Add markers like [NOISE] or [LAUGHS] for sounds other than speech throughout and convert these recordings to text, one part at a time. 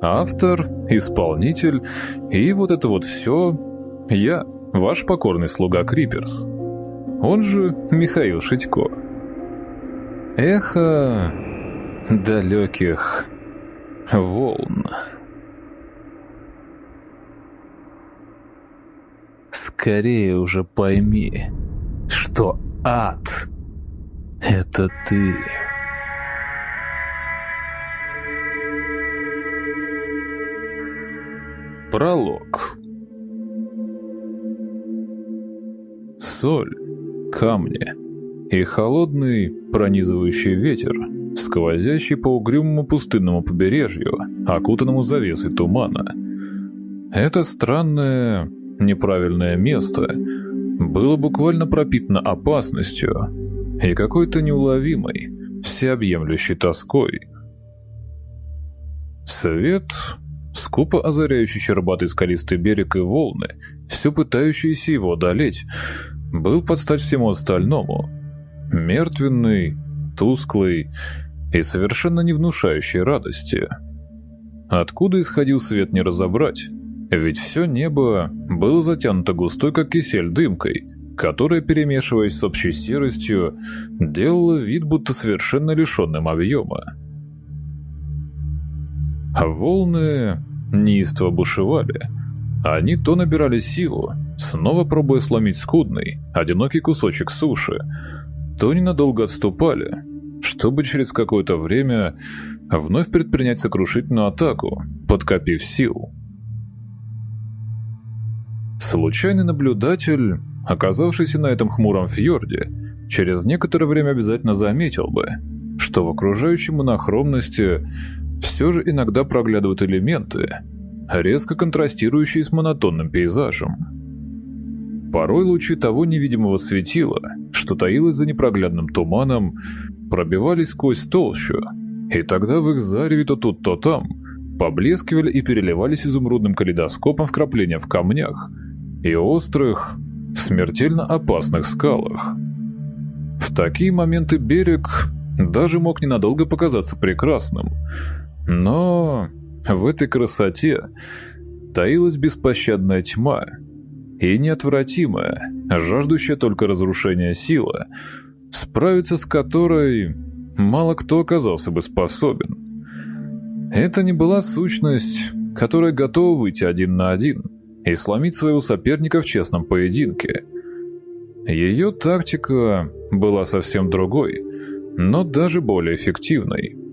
Автор, исполнитель и вот это вот все я, ваш покорный слуга Криперс. Он же Михаил Шитько. Эхо далеких волн. Скорее уже пойми, что ад — это ты. Пролог Соль, камни и холодный пронизывающий ветер, сквозящий по угрюмому пустынному побережью, окутанному завесой тумана. Это странное, неправильное место было буквально пропитано опасностью и какой-то неуловимой, всеобъемлющей тоской. Свет скупо озаряющий щербатый скалистый берег и волны, все пытающиеся его одолеть, был под стать всему остальному. Мертвенный, тусклый и совершенно не внушающий радости. Откуда исходил свет не разобрать, ведь все небо было затянуто густой, как кисель, дымкой, которая, перемешиваясь с общей серостью, делала вид, будто совершенно лишенным объема. А волны неистово бушевали. Они то набирали силу, снова пробуя сломить скудный, одинокий кусочек суши, то ненадолго отступали, чтобы через какое-то время вновь предпринять сокрушительную атаку, подкопив сил. Случайный наблюдатель, оказавшийся на этом хмуром фьорде, через некоторое время обязательно заметил бы, что в окружающей монохромности все же иногда проглядывают элементы, резко контрастирующие с монотонным пейзажем. Порой лучи того невидимого светила, что таилось за непроглядным туманом, пробивались сквозь толщу, и тогда в их зареве то тут, то там поблескивали и переливались изумрудным калейдоскопом вкрапления в камнях и острых, смертельно опасных скалах. В такие моменты берег даже мог ненадолго показаться прекрасным – но в этой красоте таилась беспощадная тьма и неотвратимая, жаждущая только разрушения сила, справиться с которой мало кто оказался бы способен. Это не была сущность, которая готова выйти один на один и сломить своего соперника в честном поединке. Ее тактика была совсем другой, но даже более эффективной –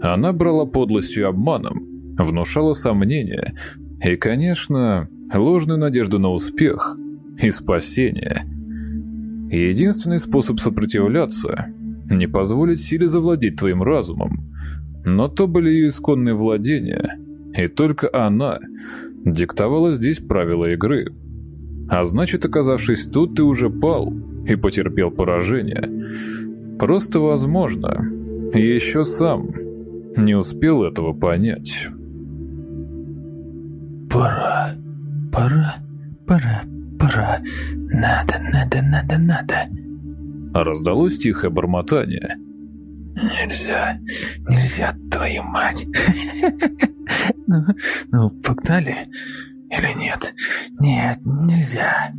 она брала подлостью и обманом, внушала сомнения и, конечно, ложную надежду на успех и спасение. Единственный способ сопротивляться — не позволить силе завладеть твоим разумом. Но то были ее исконные владения, и только она диктовала здесь правила игры. А значит, оказавшись тут, ты уже пал и потерпел поражение. Просто возможно, еще сам не успел этого понять. «Пора, пора, пора, пора, надо, надо, надо, надо!» Раздалось тихое бормотание. «Нельзя, нельзя, твою мать!» [LAUGHS] ну, «Ну, погнали? Или нет? Нет, нельзя!»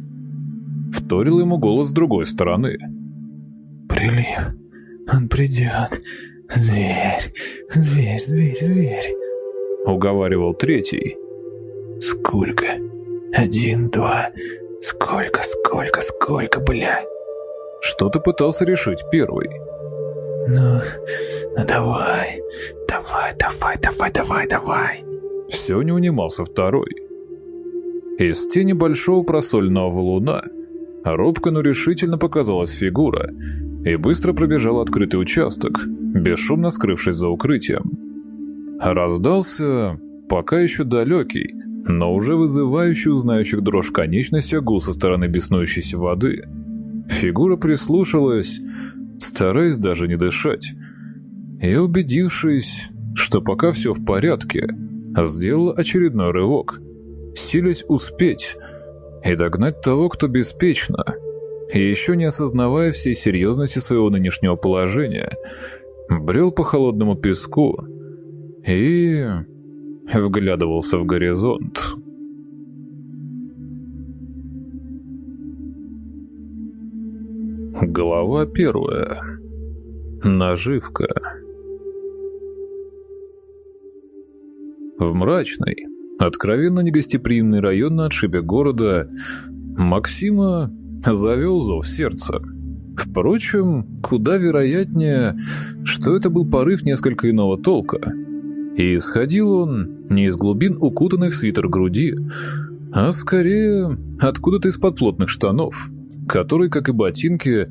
Вторил ему голос с другой стороны. «Прилив, он придет, «Зверь, зверь, зверь, зверь», — уговаривал третий. «Сколько? Один, два. Сколько, сколько, сколько, бля?» Что-то пытался решить первый. «Ну, ну давай, давай, давай, давай, давай, давай». Все не унимался второй. Из тени большого просольного валуна робко, но решительно показалась фигура и быстро пробежал открытый участок, бесшумно скрывшись за укрытием. Раздался пока еще далекий, но уже вызывающий у дрожь конечностью гул со стороны беснующейся воды. Фигура прислушалась, стараясь даже не дышать, и, убедившись, что пока все в порядке, сделала очередной рывок, силясь успеть и догнать того, кто беспечно, еще не осознавая всей серьезности своего нынешнего положения – брел по холодному песку и вглядывался в горизонт. Глава первая. Наживка. В мрачный, откровенно негостеприимный район на отшибе города Максима завел зов сердца. Впрочем, куда вероятнее, что это был порыв несколько иного толка. И исходил он не из глубин укутанной в свитер груди, а скорее откуда-то из-под плотных штанов, которые, как и ботинки,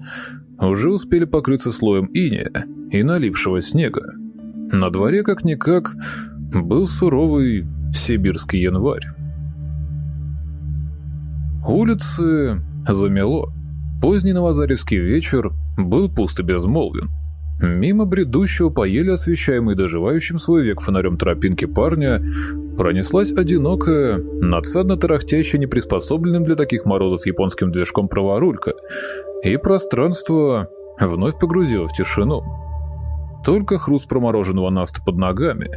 уже успели покрыться слоем иния и налившего снега. На дворе, как-никак, был суровый сибирский январь. Улицы замело. Поздний новозаревский вечер был пуст и безмолвен. Мимо бредущего по еле освещаемой доживающим свой век фонарем тропинки парня пронеслась одинокая, надсадно тарахтящая неприспособленным для таких морозов японским движком праворулька, и пространство вновь погрузило в тишину. Только хруст промороженного наста под ногами,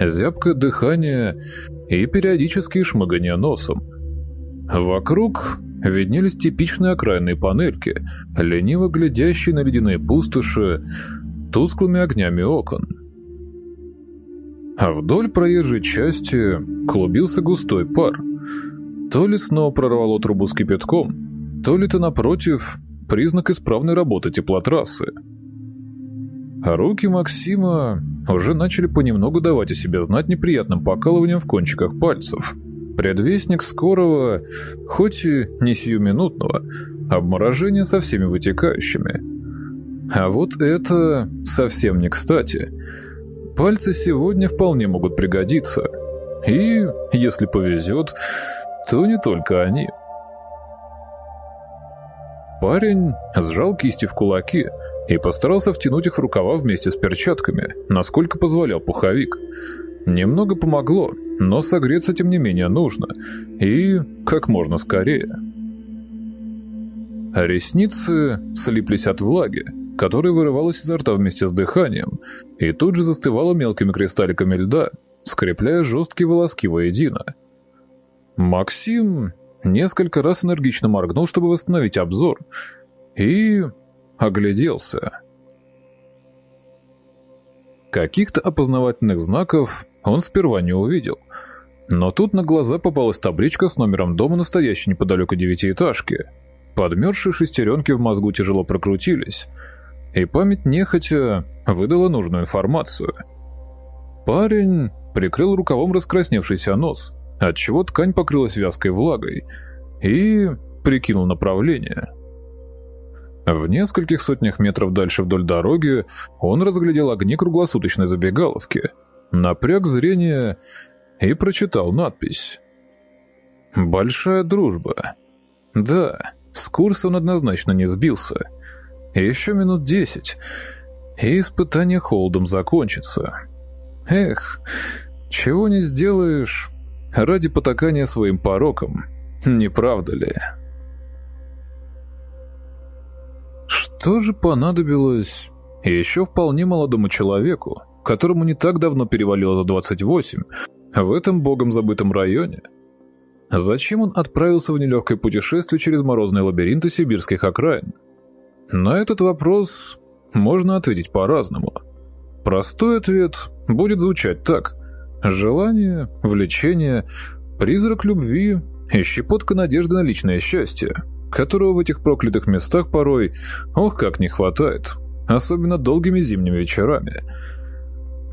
зябкое дыхание и периодические шмыгания носом. Вокруг виднелись типичные окраинные панельки, лениво глядящие на ледяные пустоши, тусклыми огнями окон. А вдоль проезжей части клубился густой пар. То ли снова прорвало трубу с кипятком, то ли то напротив признак исправной работы теплотрассы. Руки Максима уже начали понемногу давать о себе знать неприятным покалыванием в кончиках пальцев. Предвестник скорого, хоть и не сиюминутного, обморожения со всеми вытекающими. А вот это совсем не кстати. Пальцы сегодня вполне могут пригодиться. И, если повезет, то не только они. Парень сжал кисти в кулаки и постарался втянуть их в рукава вместе с перчатками, насколько позволял пуховик. Немного помогло, но согреться тем не менее нужно. И как можно скорее. Ресницы слиплись от влаги, которая вырывалась изо рта вместе с дыханием, и тут же застывала мелкими кристалликами льда, скрепляя жесткие волоски воедино. Максим несколько раз энергично моргнул, чтобы восстановить обзор, и огляделся. Каких-то опознавательных знаков он сперва не увидел, но тут на глаза попалась табличка с номером дома, настоящей неподалеку девятиэтажки. Подмерзшие шестеренки в мозгу тяжело прокрутились, и память нехотя выдала нужную информацию. Парень прикрыл рукавом раскрасневшийся нос, отчего ткань покрылась вязкой влагой, и прикинул направление. В нескольких сотнях метров дальше вдоль дороги он разглядел огни круглосуточной забегаловки, напряг зрение и прочитал надпись. «Большая дружба». Да, с курса он однозначно не сбился. Еще минут десять, и испытание холодом закончится. Эх, чего не сделаешь ради потакания своим порокам, не правда ли? Что же понадобилось еще вполне молодому человеку, которому не так давно перевалило за 28, в этом богом забытом районе? Зачем он отправился в нелегкое путешествие через морозные лабиринты сибирских окраин? На этот вопрос можно ответить по-разному. Простой ответ будет звучать так. Желание, влечение, призрак любви и щепотка надежды на личное счастье, которого в этих проклятых местах порой, ох, как не хватает, особенно долгими зимними вечерами.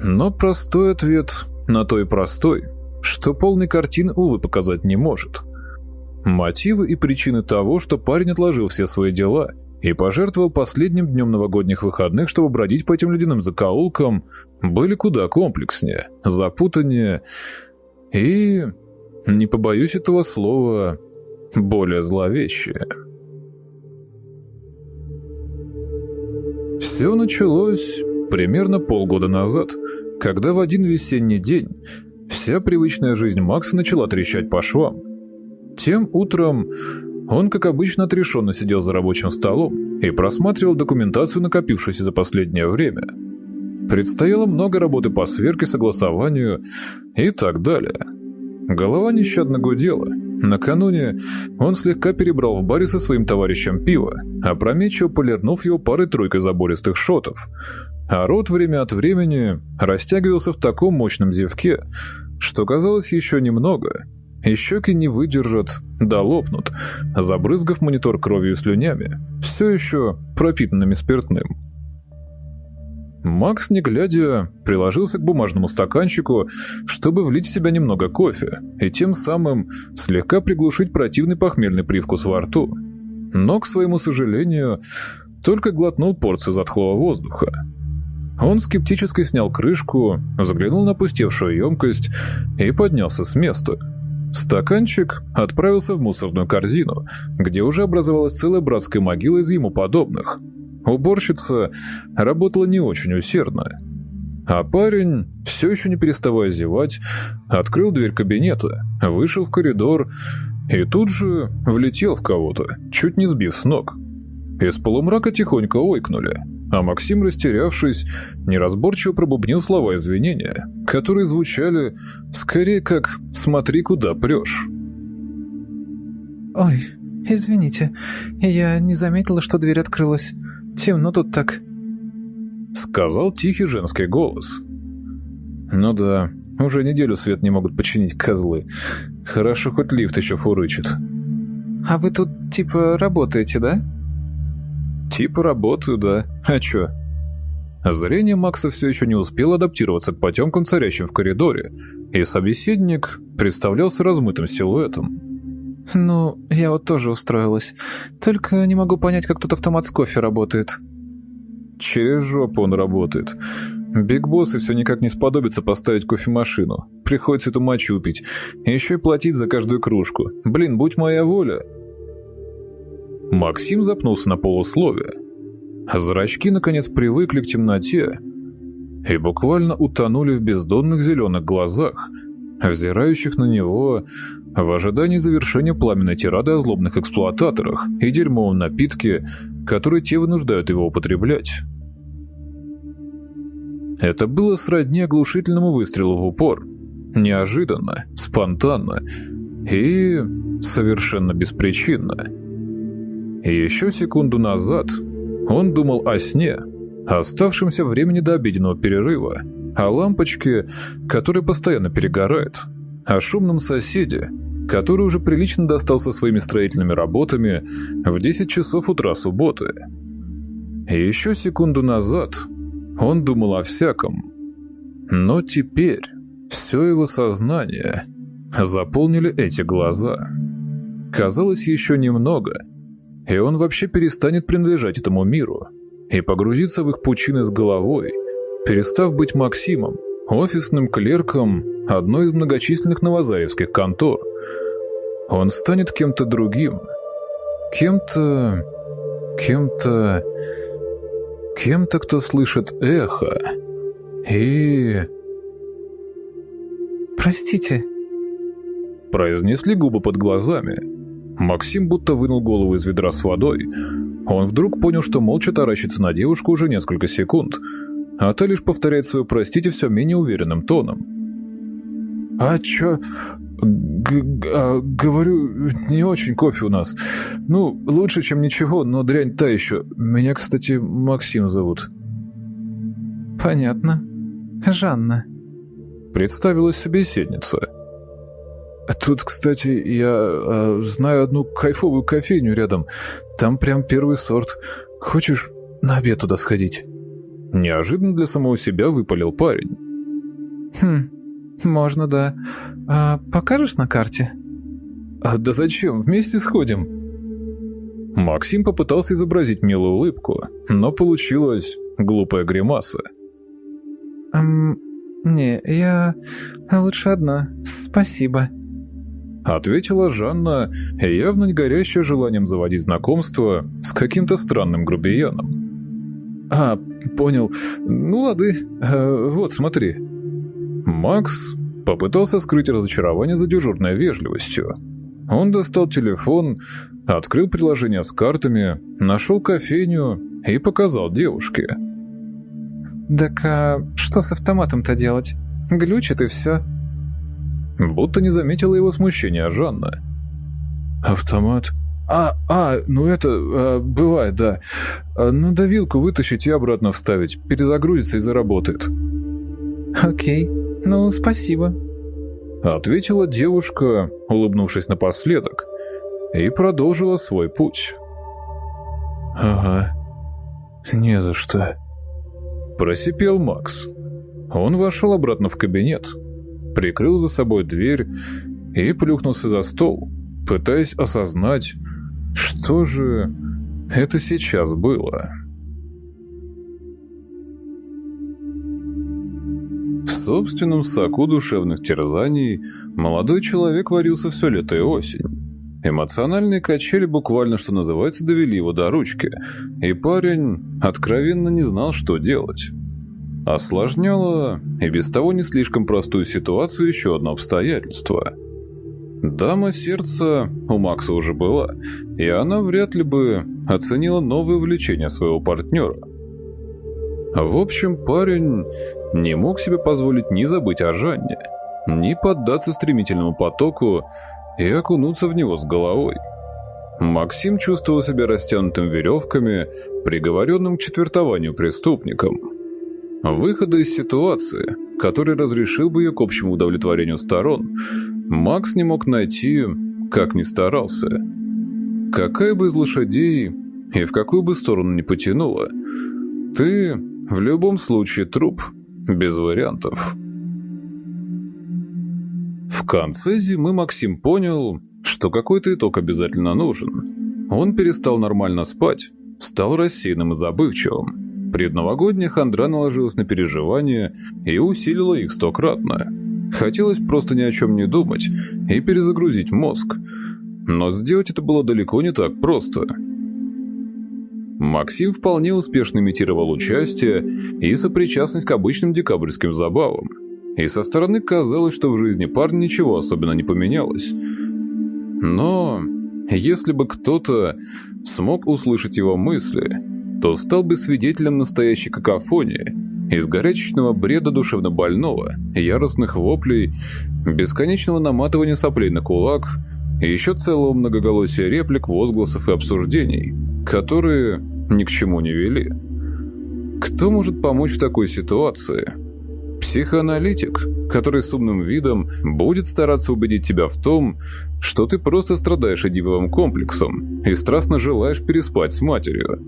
Но простой ответ на то и простой, что полной картины, увы, показать не может. Мотивы и причины того, что парень отложил все свои дела и пожертвовал последним днем новогодних выходных, чтобы бродить по этим ледяным закоулкам, были куда комплекснее, запутаннее и, не побоюсь этого слова, более зловещее. Все началось примерно полгода назад, когда в один весенний день вся привычная жизнь Макса начала трещать по швам. Тем утром он, как обычно, отрешенно сидел за рабочим столом и просматривал документацию, накопившуюся за последнее время. Предстояло много работы по сверке, согласованию и так далее. Голова нещадно гудела. Накануне он слегка перебрал в баре со своим товарищем пиво, опрометчиво полирнув его парой-тройкой забористых шотов. А рот время от времени растягивался в таком мощном зевке, что казалось еще немного, и щеки не выдержат, да лопнут, забрызгав монитор кровью и слюнями, все еще пропитанными спиртным. Макс, не глядя, приложился к бумажному стаканчику, чтобы влить в себя немного кофе и тем самым слегка приглушить противный похмельный привкус во рту. Но, к своему сожалению, только глотнул порцию затхлого воздуха. Он скептически снял крышку, заглянул на пустевшую емкость и поднялся с места. Стаканчик отправился в мусорную корзину, где уже образовалась целая братская могила из ему подобных – Уборщица работала не очень усердно. А парень, все еще не переставая зевать, открыл дверь кабинета, вышел в коридор и тут же влетел в кого-то, чуть не сбив с ног. Из полумрака тихонько ойкнули, а Максим, растерявшись, неразборчиво пробубнил слова извинения, которые звучали скорее как «смотри, куда прешь». «Ой, извините, я не заметила, что дверь открылась. Темно тут так», — сказал тихий женский голос. «Ну да, уже неделю свет не могут починить козлы. Хорошо, хоть лифт еще фурычит». «А вы тут типа работаете, да?» «Типа работаю, да. А чё?» Зрение Макса все еще не успело адаптироваться к потемкам, царящим в коридоре, и собеседник представлялся размытым силуэтом. «Ну, я вот тоже устроилась. Только не могу понять, как тут автомат с кофе работает». «Через жопу он работает. Биг Босс и все никак не сподобится поставить кофемашину. Приходится эту мочу пить. Еще и платить за каждую кружку. Блин, будь моя воля». Максим запнулся на полусловие. Зрачки, наконец, привыкли к темноте и буквально утонули в бездонных зеленых глазах, взирающих на него в ожидании завершения пламенной тирады о злобных эксплуататорах и дерьмовом напитке, которые те вынуждают его употреблять. Это было сродни оглушительному выстрелу в упор. Неожиданно, спонтанно и совершенно беспричинно. И еще секунду назад он думал о сне, оставшемся времени до обеденного перерыва, о лампочке, которая постоянно перегорает, о шумном соседе, который уже прилично достался своими строительными работами в 10 часов утра субботы. И еще секунду назад он думал о всяком. Но теперь все его сознание заполнили эти глаза. Казалось, еще немного, и он вообще перестанет принадлежать этому миру и погрузится в их пучины с головой, перестав быть Максимом, офисным клерком одной из многочисленных новозаевских контор – он станет кем-то другим. Кем-то... Кем-то... Кем-то, кто слышит эхо. И... «Простите», — произнесли губы под глазами. Максим будто вынул голову из ведра с водой. Он вдруг понял, что молча таращится на девушку уже несколько секунд, а та лишь повторяет свое «простите» все менее уверенным тоном. «А чё? Г а, говорю, не очень кофе у нас. Ну, лучше, чем ничего, но дрянь та еще. Меня, кстати, Максим зовут. Понятно. Жанна. Представилась собеседница. Тут, кстати, я э, знаю одну кайфовую кофейню рядом. Там прям первый сорт. Хочешь на обед туда сходить? Неожиданно для самого себя выпалил парень. Хм, можно, да. А покажешь на карте? А да зачем? Вместе сходим. Максим попытался изобразить милую улыбку, но получилась глупая гримаса. Эм, не, я лучше одна. Спасибо. Ответила Жанна, явно не горящая желанием заводить знакомство с каким-то странным грубияном. «А, понял. Ну, лады. А, вот, смотри». Макс попытался скрыть разочарование за дежурной вежливостью. Он достал телефон, открыл приложение с картами, нашел кофейню и показал девушке. Так а что с автоматом-то делать? Глючит и все. Будто не заметила его смущения Жанна. Автомат? А, а, ну это, а, бывает, да. А, ну давилку вытащить и обратно вставить. Перезагрузится и заработает. Окей, ну спасибо. Ответила девушка, улыбнувшись напоследок, и продолжила свой путь. Ага, не за что. Просипел Макс. Он вошел обратно в кабинет, прикрыл за собой дверь и плюхнулся за стол, пытаясь осознать, что же это сейчас было. В собственном соку душевных терзаний молодой человек варился все лето и осень. Эмоциональные качели буквально, что называется, довели его до ручки, и парень откровенно не знал, что делать. Осложняло и без того не слишком простую ситуацию еще одно обстоятельство. Дама сердца у Макса уже была, и она вряд ли бы оценила новое увлечение своего партнера. В общем, парень не мог себе позволить ни забыть о Жанне, ни поддаться стремительному потоку и окунуться в него с головой. Максим чувствовал себя растянутым веревками, приговоренным к четвертованию преступником. Выхода из ситуации, который разрешил бы ее к общему удовлетворению сторон, Макс не мог найти, как ни старался. Какая бы из лошадей и в какую бы сторону ни потянула, ты в любом случае труп, без вариантов. В конце зимы Максим понял, что какой-то итог обязательно нужен. Он перестал нормально спать, стал рассеянным и забывчивым. Предновогодняя хандра наложилась на переживания и усилила их стократно. Хотелось просто ни о чем не думать и перезагрузить мозг. Но сделать это было далеко не так просто. Максим вполне успешно имитировал участие и сопричастность к обычным декабрьским забавам – и со стороны казалось, что в жизни парня ничего особенно не поменялось. Но если бы кто-то смог услышать его мысли, то стал бы свидетелем настоящей какофонии, из горячечного бреда душевнобольного, яростных воплей, бесконечного наматывания соплей на кулак и еще целого многоголосия реплик, возгласов и обсуждений, которые ни к чему не вели. Кто может помочь в такой ситуации? Психоаналитик, который с умным видом будет стараться убедить тебя в том, что ты просто страдаешь эдиповым комплексом и страстно желаешь переспать с матерью.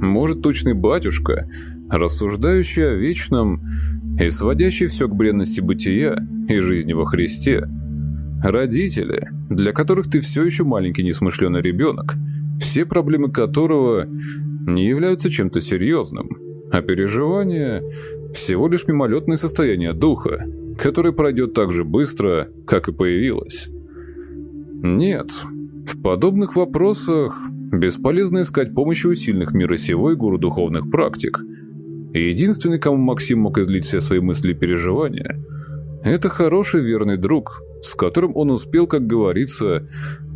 Может, точный батюшка, рассуждающий о вечном и сводящий все к бренности бытия и жизни во Христе. Родители, для которых ты все еще маленький несмышленый ребенок, все проблемы которого не являются чем-то серьезным, а переживания всего лишь мимолетное состояние духа, которое пройдет так же быстро, как и появилось. Нет, в подобных вопросах бесполезно искать помощи у сильных мира сего и гуру духовных практик. Единственный, кому Максим мог излить все свои мысли и переживания, это хороший верный друг, с которым он успел, как говорится,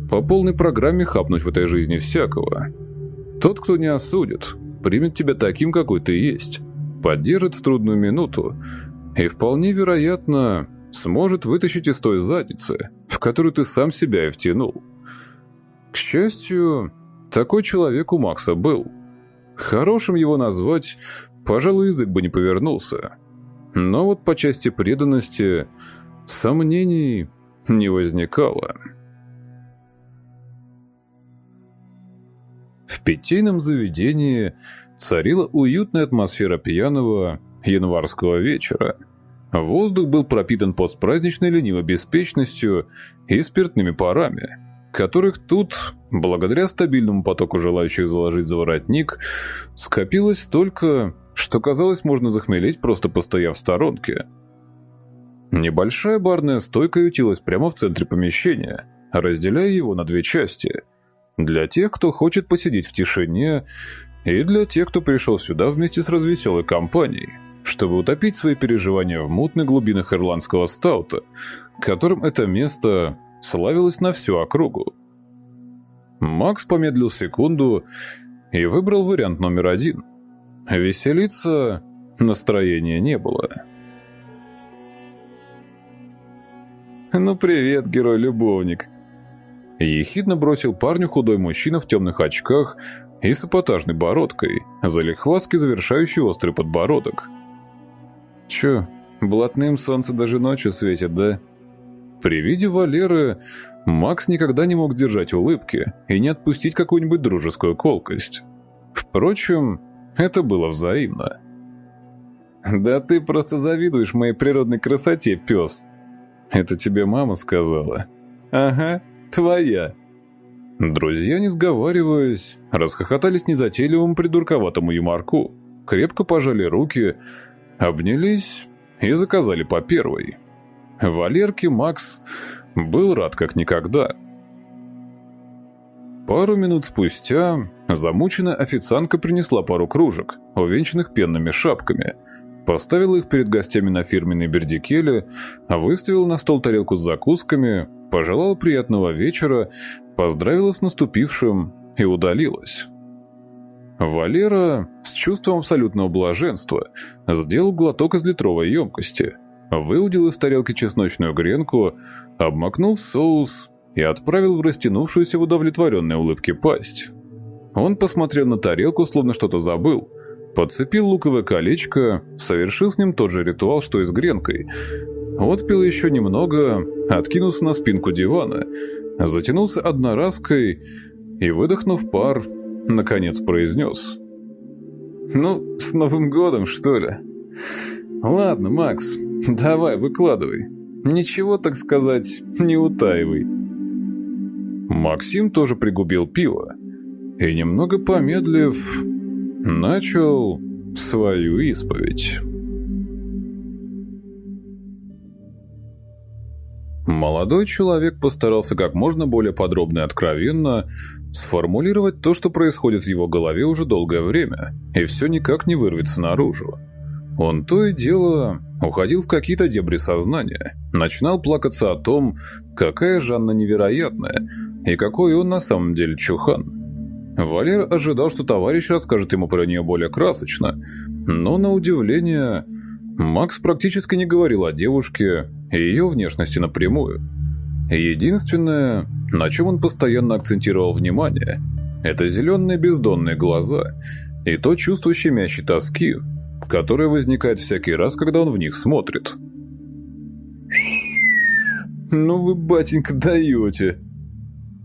по полной программе хапнуть в этой жизни всякого. Тот, кто не осудит, примет тебя таким, какой ты есть поддержит в трудную минуту и вполне вероятно сможет вытащить из той задницы, в которую ты сам себя и втянул. К счастью, такой человек у Макса был. Хорошим его назвать, пожалуй, язык бы не повернулся. Но вот по части преданности сомнений не возникало. В питейном заведении царила уютная атмосфера пьяного январского вечера. Воздух был пропитан постпраздничной ленивой беспечностью и спиртными парами, которых тут, благодаря стабильному потоку желающих заложить за воротник, скопилось столько, что казалось можно захмелеть, просто постояв в сторонке. Небольшая барная стойка ютилась прямо в центре помещения, разделяя его на две части. Для тех, кто хочет посидеть в тишине и для тех, кто пришел сюда вместе с развеселой компанией, чтобы утопить свои переживания в мутных глубинах ирландского стаута, которым это место славилось на всю округу. Макс помедлил секунду и выбрал вариант номер один. Веселиться настроения не было. «Ну привет, герой-любовник!» Ехидно бросил парню худой мужчина в темных очках и с эпатажной бородкой, залихваски завершающий острый подбородок. «Чё, блатным солнце даже ночью светит, да?» При виде Валеры Макс никогда не мог держать улыбки и не отпустить какую-нибудь дружескую колкость. Впрочем, это было взаимно. «Да ты просто завидуешь моей природной красоте, пес!» «Это тебе мама сказала?» «Ага, твоя!» Друзья, не сговариваясь, расхохотались незатейливому придурковатому юморку, крепко пожали руки, обнялись и заказали по первой. Валерке Макс был рад как никогда. Пару минут спустя замученная официантка принесла пару кружек, увенчанных пенными шапками, поставила их перед гостями на фирменной бердикеле, выставила на стол тарелку с закусками, пожелала приятного вечера, поздравила с наступившим и удалилась. Валера с чувством абсолютного блаженства сделал глоток из литровой емкости, выудил из тарелки чесночную гренку, обмакнул в соус и отправил в растянувшуюся в удовлетворенной улыбке пасть. Он посмотрел на тарелку, словно что-то забыл, подцепил луковое колечко, совершил с ним тот же ритуал, что и с гренкой, отпил еще немного, откинулся на спинку дивана, затянулся одноразкой и, выдохнув пар, наконец произнес. «Ну, с Новым годом, что ли?» «Ладно, Макс, [LAUGHS] давай, выкладывай. Ничего, так сказать, не утаивай». Максим тоже пригубил пиво и, немного помедлив, начал свою исповедь. Молодой человек постарался как можно более подробно и откровенно сформулировать то, что происходит в его голове уже долгое время, и все никак не вырвется наружу. Он то и дело уходил в какие-то дебри сознания, начинал плакаться о том, какая Жанна невероятная и какой он на самом деле чухан. Валер ожидал, что товарищ расскажет ему про нее более красочно, но, на удивление, Макс практически не говорил о девушке и ее внешности напрямую. Единственное, на чем он постоянно акцентировал внимание, это зеленые бездонные глаза и то чувство щемящей тоски, которое возникает всякий раз, когда он в них смотрит. «Ну вы, батенька, даете!»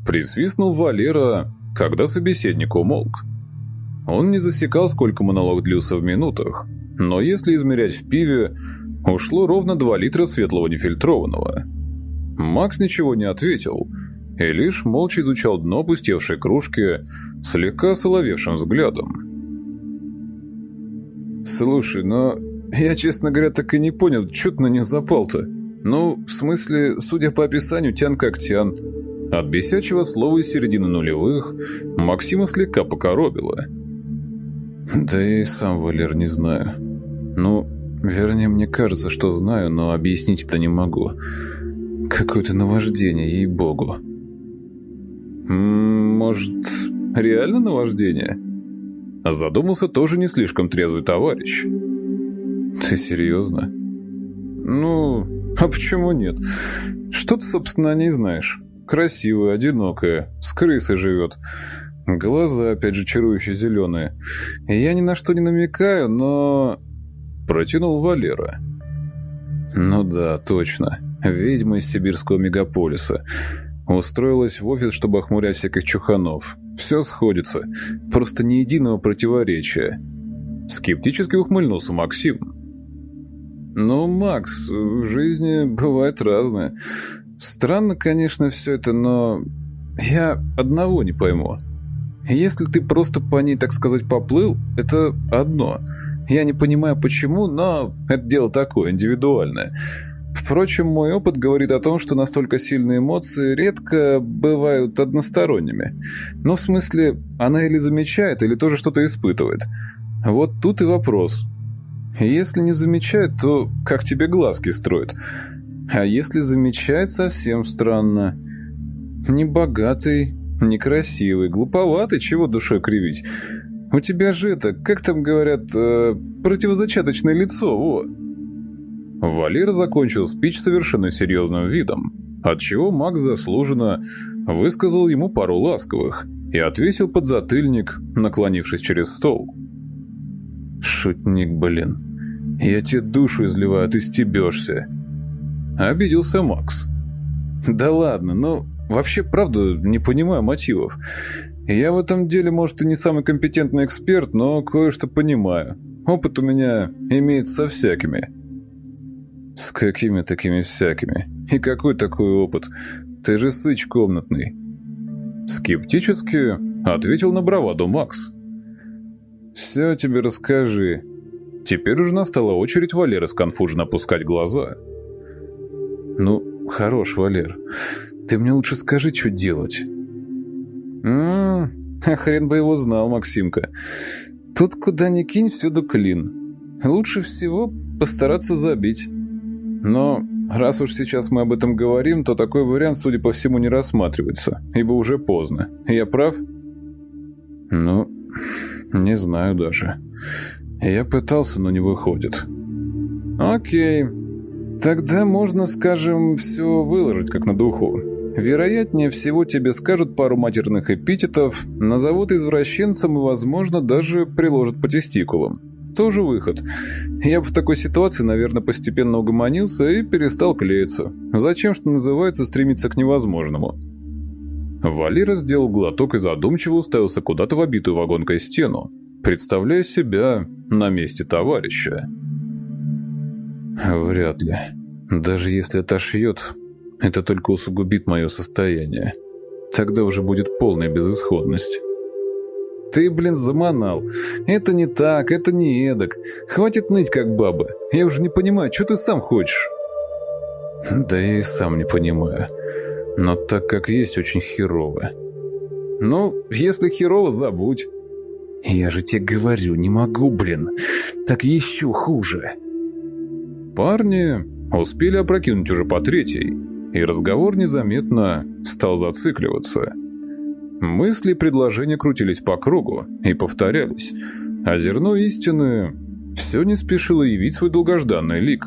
Присвистнул Валера, когда собеседник умолк. Он не засекал, сколько монолог длился в минутах, но если измерять в пиве, ушло ровно 2 литра светлого нефильтрованного. Макс ничего не ответил и лишь молча изучал дно пустевшей кружки слегка соловевшим взглядом. «Слушай, но я, честно говоря, так и не понял, что ты на нее запал-то? Ну, в смысле, судя по описанию, тян как тян». От бесячего слова из середины нулевых Максима слегка покоробило. «Да и сам, Валер, не знаю. Ну, вернее, мне кажется, что знаю, но объяснить это не могу. Какое-то наваждение, ей-богу». «Может, реально наваждение?» Задумался тоже не слишком трезвый товарищ. «Ты серьезно?» «Ну, а почему нет? Что ты, собственно, о ней знаешь?» Красивая, одинокая, с крысой живет. Глаза, опять же, чарующие зеленые. Я ни на что не намекаю, но... Протянул Валера. Ну да, точно. Ведьма из сибирского мегаполиса. Устроилась в офис, чтобы охмурять всяких чуханов. Все сходится. Просто ни единого противоречия. Скептически ухмыльнулся Максим. «Ну, Макс, в жизни бывает разное. Странно, конечно, все это, но я одного не пойму. Если ты просто по ней, так сказать, поплыл, это одно. Я не понимаю почему, но это дело такое, индивидуальное. Впрочем, мой опыт говорит о том, что настолько сильные эмоции редко бывают односторонними. Ну, в смысле, она или замечает, или тоже что-то испытывает. Вот тут и вопрос. Если не замечает, то как тебе глазки строят? А если замечать, совсем странно. Не богатый, некрасивый, глуповатый, чего душой кривить. У тебя же это, как там говорят, э, противозачаточное лицо, во!» Валер закончил спич совершенно серьезным видом, отчего Макс заслуженно высказал ему пару ласковых и отвесил подзатыльник, наклонившись через стол. «Шутник, блин. Я тебе душу изливаю, а ты стебешься». Обиделся Макс. «Да ладно, ну, вообще, правда, не понимаю мотивов. Я в этом деле, может, и не самый компетентный эксперт, но кое-что понимаю. Опыт у меня имеется со всякими». «С какими такими всякими? И какой такой опыт? Ты же сыч комнатный». Скептически ответил на браваду Макс. «Все тебе расскажи». Теперь уже настала очередь Валеры сконфуженно опускать глаза. «Ну, хорош, Валер. Ты мне лучше скажи, что делать». «М-м, а хрен бы его знал, Максимка. Тут куда ни кинь, всюду клин. Лучше всего постараться забить. Но раз уж сейчас мы об этом говорим, то такой вариант, судя по всему, не рассматривается, ибо уже поздно. Я прав?» «Ну, не знаю даже. Я пытался, но не выходит». «Окей. Тогда можно, скажем, все выложить как на духу. Вероятнее всего тебе скажут пару матерных эпитетов, назовут извращенцем и, возможно, даже приложат по тестикулам. Тоже выход. Я бы в такой ситуации, наверное, постепенно угомонился и перестал клеиться. Зачем, что называется, стремиться к невозможному? Валера сделал глоток и задумчиво уставился куда-то в обитую вагонкой стену, представляя себя на месте товарища. «Вряд ли. Даже если отошьет, это только усугубит мое состояние. Тогда уже будет полная безысходность». «Ты, блин, заманал. Это не так, это не эдак. Хватит ныть, как баба. Я уже не понимаю, что ты сам хочешь?» [LAUGHS] «Да я и сам не понимаю. Но так как есть, очень херово». «Ну, если херово, забудь». «Я же тебе говорю, не могу, блин. Так еще хуже». Парни успели опрокинуть уже по третьей, и разговор незаметно стал зацикливаться. Мысли и предложения крутились по кругу и повторялись, а зерно истины все не спешило явить свой долгожданный лик.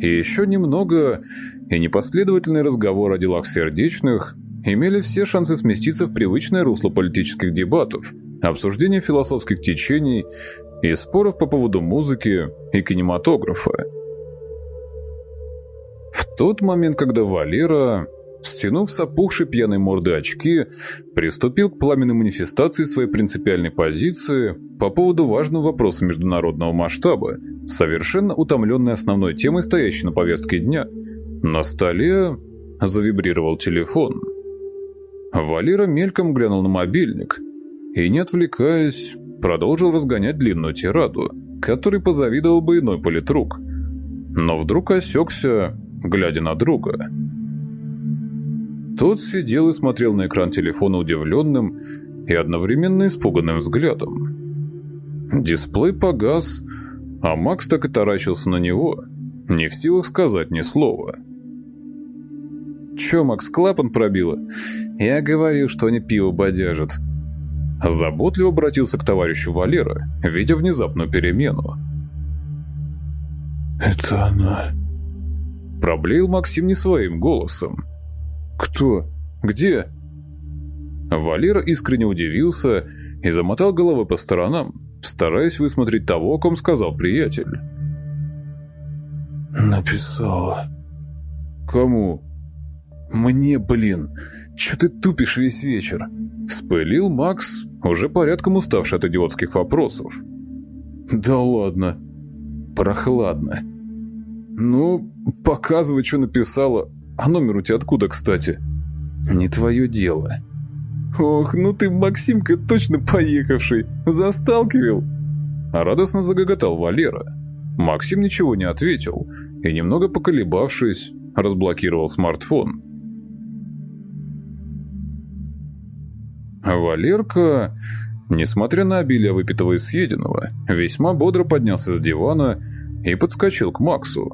И еще немного, и непоследовательный разговор о делах сердечных имели все шансы сместиться в привычное русло политических дебатов, обсуждения философских течений и споров по поводу музыки и кинематографа. В тот момент, когда Валера Стянув с опухшей пьяной морды очки, приступил к пламенной манифестации своей принципиальной позиции по поводу важного вопроса международного масштаба, совершенно утомленной основной темой, стоящей на повестке дня. На столе завибрировал телефон. Валера мельком глянул на мобильник и, не отвлекаясь, продолжил разгонять длинную тираду, которой позавидовал бы иной политрук. Но вдруг осекся, глядя на друга – тот сидел и смотрел на экран телефона удивленным и одновременно испуганным взглядом. Дисплей погас, а Макс так и таращился на него, не в силах сказать ни слова. «Чё, Макс, клапан пробило? Я говорил, что они пиво бодяжат». Заботливо обратился к товарищу Валера, видя внезапную перемену. «Это она...» Проблеял Максим не своим голосом. «Кто? Где?» Валера искренне удивился и замотал головой по сторонам, стараясь высмотреть того, о ком сказал приятель. «Написала». «Кому?» «Мне, блин! Чё ты тупишь весь вечер?» Вспылил Макс, уже порядком уставший от идиотских вопросов. «Да ладно. Прохладно. Ну, показывай, что написала, а номер у тебя откуда, кстати? Не твое дело. Ох, ну ты, Максимка, точно поехавший. Засталкивал. А радостно загоготал Валера. Максим ничего не ответил и, немного поколебавшись, разблокировал смартфон. Валерка, несмотря на обилие выпитого и съеденного, весьма бодро поднялся с дивана и подскочил к Максу.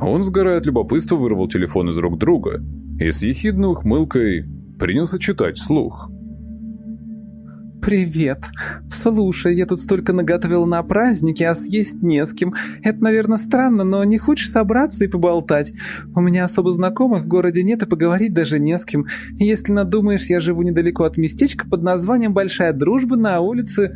Он, сгорая от любопытства, вырвал телефон из рук друга и с ехидной ухмылкой принялся читать вслух. «Привет. Слушай, я тут столько наготовила на праздники, а съесть не с кем. Это, наверное, странно, но не хочешь собраться и поболтать? У меня особо знакомых в городе нет и поговорить даже не с кем. Если надумаешь, я живу недалеко от местечка под названием Большая Дружба на улице...»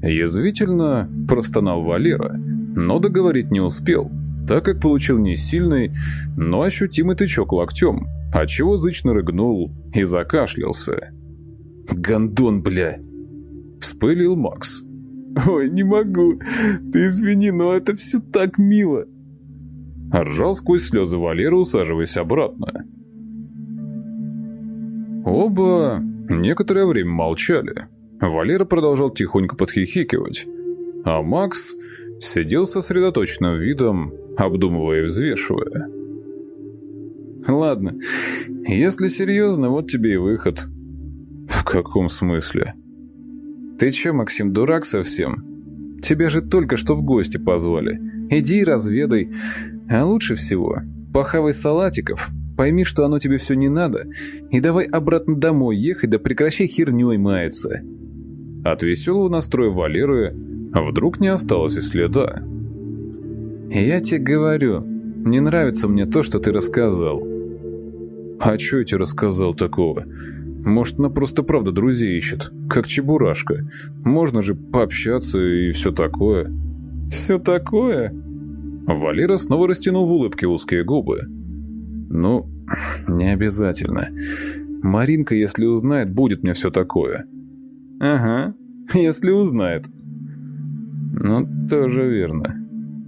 Язвительно простонал Валера, но договорить не успел, так как получил не сильный, но ощутимый тычок локтем, отчего зычно рыгнул и закашлялся. «Гондон, бля!» Вспылил Макс. «Ой, не могу. Ты извини, но это все так мило!» Ржал сквозь слезы Валера, усаживаясь обратно. Оба некоторое время молчали. Валера продолжал тихонько подхихикивать, а Макс сидел сосредоточенным видом, обдумывая и взвешивая. «Ладно, если серьезно, вот тебе и выход». «В каком смысле?» «Ты че, Максим, дурак совсем? Тебя же только что в гости позвали. Иди и разведай. А лучше всего, похавай салатиков, пойми, что оно тебе все не надо, и давай обратно домой ехать, да прекращай херней маяться». От веселого настроя Валеры вдруг не осталось и следа. «Я тебе говорю, не нравится мне то, что ты рассказал». «А что я тебе рассказал такого? Может, она просто правда друзей ищет, как чебурашка. Можно же пообщаться и все такое». «Все такое?» Валера снова растянул в улыбке узкие губы. «Ну, не обязательно. Маринка, если узнает, будет мне все такое». «Ага, если узнает». «Ну, тоже верно.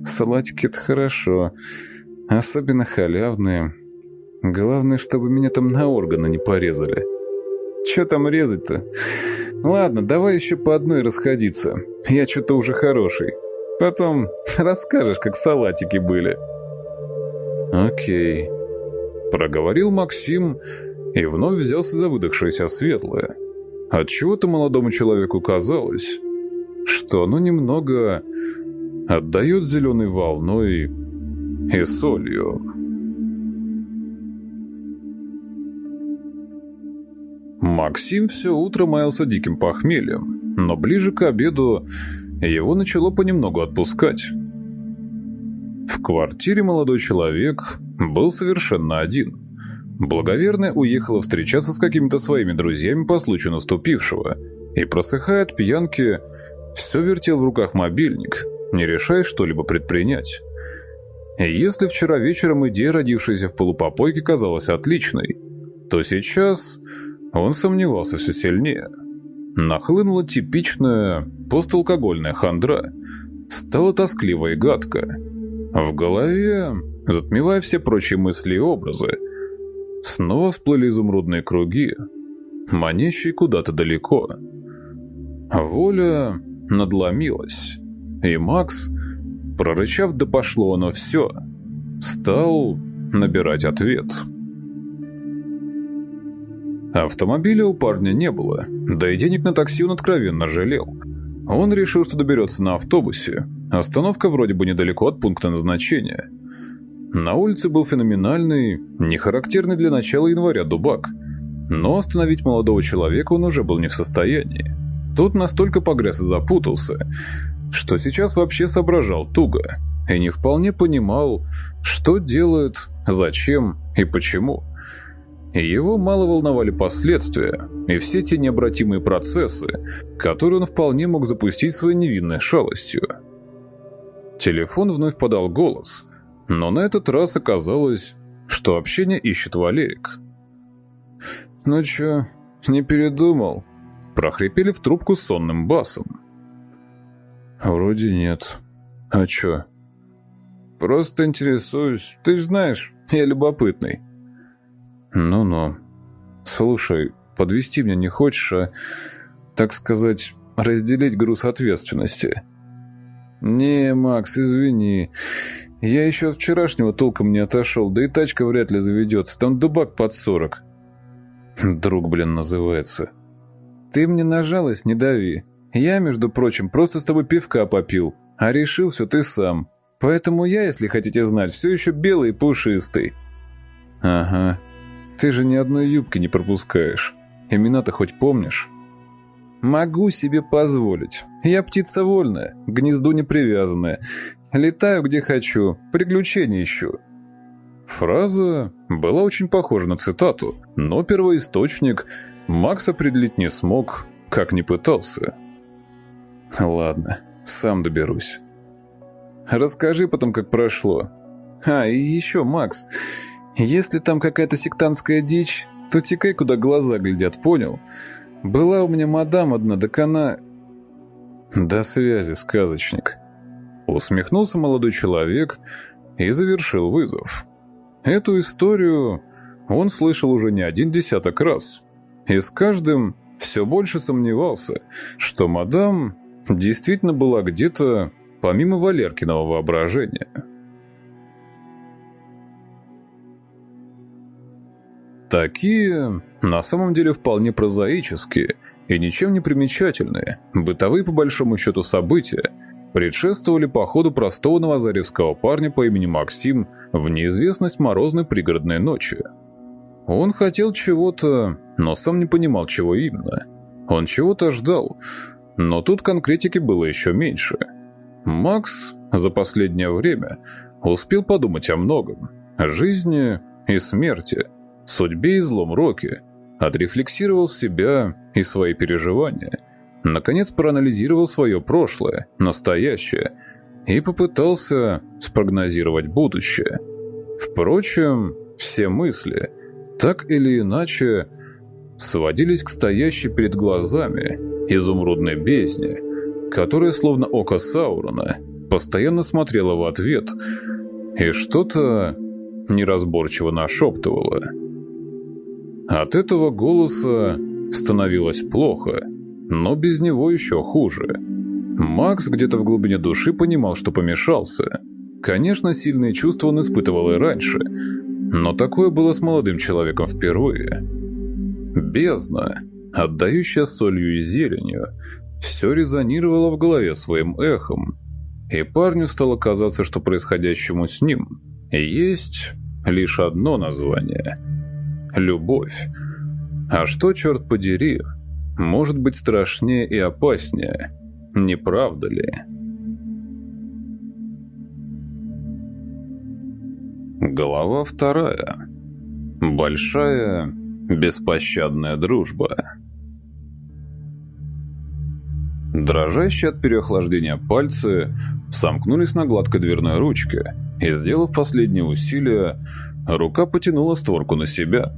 Салатики — это хорошо. Особенно халявные. Главное, чтобы меня там на органы не порезали». «Че там резать-то? Ладно, давай еще по одной расходиться. Я что-то уже хороший. Потом [LAUGHS] расскажешь, как салатики были». «Окей», — проговорил Максим и вновь взялся за выдохшееся светлое. Отчего-то молодому человеку казалось, что оно немного отдает зеленой волной и солью. Максим все утро маялся диким похмельем, но ближе к обеду его начало понемногу отпускать. В квартире молодой человек был совершенно один – Благоверная уехала встречаться с какими-то своими друзьями по случаю наступившего, и, просыхая от пьянки, все вертел в руках мобильник, не решая что-либо предпринять. И если вчера вечером идея, родившаяся в полупопойке, казалась отличной, то сейчас он сомневался все сильнее. Нахлынула типичная посталкогольная хандра, стало тоскливо и гадко. В голове, затмевая все прочие мысли и образы, Снова всплыли изумрудные круги, манящие куда-то далеко. Воля надломилась, и Макс, прорычав «да пошло оно все», стал набирать ответ. Автомобиля у парня не было, да и денег на такси он откровенно жалел. Он решил, что доберется на автобусе. Остановка вроде бы недалеко от пункта назначения – на улице был феноменальный, нехарактерный для начала января дубак, но остановить молодого человека он уже был не в состоянии. Тот настолько погряз и запутался, что сейчас вообще соображал туго и не вполне понимал, что делает, зачем и почему. Его мало волновали последствия и все те необратимые процессы, которые он вполне мог запустить своей невинной шалостью. Телефон вновь подал голос – но на этот раз оказалось, что общение ищет Валерик. «Ну чё, не передумал?» Прохрипели в трубку сонным басом. «Вроде нет. А чё?» «Просто интересуюсь. Ты ж знаешь, я любопытный». «Ну-ну. Слушай, подвести меня не хочешь, а, так сказать, разделить груз ответственности?» «Не, Макс, извини. Я еще от вчерашнего толком не отошел, да и тачка вряд ли заведется. Там дубак под сорок. Друг, блин, называется. Ты мне на жалость не дави. Я, между прочим, просто с тобой пивка попил, а решил все ты сам. Поэтому я, если хотите знать, все еще белый и пушистый. Ага. Ты же ни одной юбки не пропускаешь. Имена-то хоть помнишь? Могу себе позволить. Я птица вольная, к гнезду не привязанная. Летаю где хочу, приключения ищу. Фраза была очень похожа на цитату, но первоисточник Макс определить не смог, как не пытался. Ладно, сам доберусь. Расскажи потом, как прошло. А, и еще, Макс, если там какая-то сектантская дичь, то текай, куда глаза глядят, понял? Была у меня мадам одна, так она... До связи, сказочник. Усмехнулся молодой человек и завершил вызов. Эту историю он слышал уже не один десяток раз. И с каждым все больше сомневался, что мадам действительно была где-то помимо Валеркиного воображения. Такие, на самом деле, вполне прозаические и ничем не примечательные, бытовые по большому счету события, предшествовали походу простого новозаревского парня по имени Максим в неизвестность морозной пригородной ночи. Он хотел чего-то, но сам не понимал, чего именно. Он чего-то ждал, но тут конкретики было еще меньше. Макс за последнее время успел подумать о многом. О жизни и смерти – судьбе и злом Роки, отрефлексировал себя и свои переживания, наконец проанализировал свое прошлое, настоящее и попытался спрогнозировать будущее. Впрочем, все мысли, так или иначе, сводились к стоящей перед глазами изумрудной бездне, которая, словно око Саурона, постоянно смотрела в ответ и что-то неразборчиво нашептывала. От этого голоса становилось плохо, но без него еще хуже. Макс где-то в глубине души понимал, что помешался. Конечно, сильные чувства он испытывал и раньше, но такое было с молодым человеком впервые. Бездна, отдающая солью и зеленью, все резонировало в голове своим эхом, и парню стало казаться, что происходящему с ним есть лишь одно название — любовь. А что, черт подери, может быть страшнее и опаснее, не правда ли? Глава вторая. Большая, беспощадная дружба. Дрожащие от переохлаждения пальцы сомкнулись на гладкой дверной ручке, и, сделав последнее усилие, рука потянула створку на себя.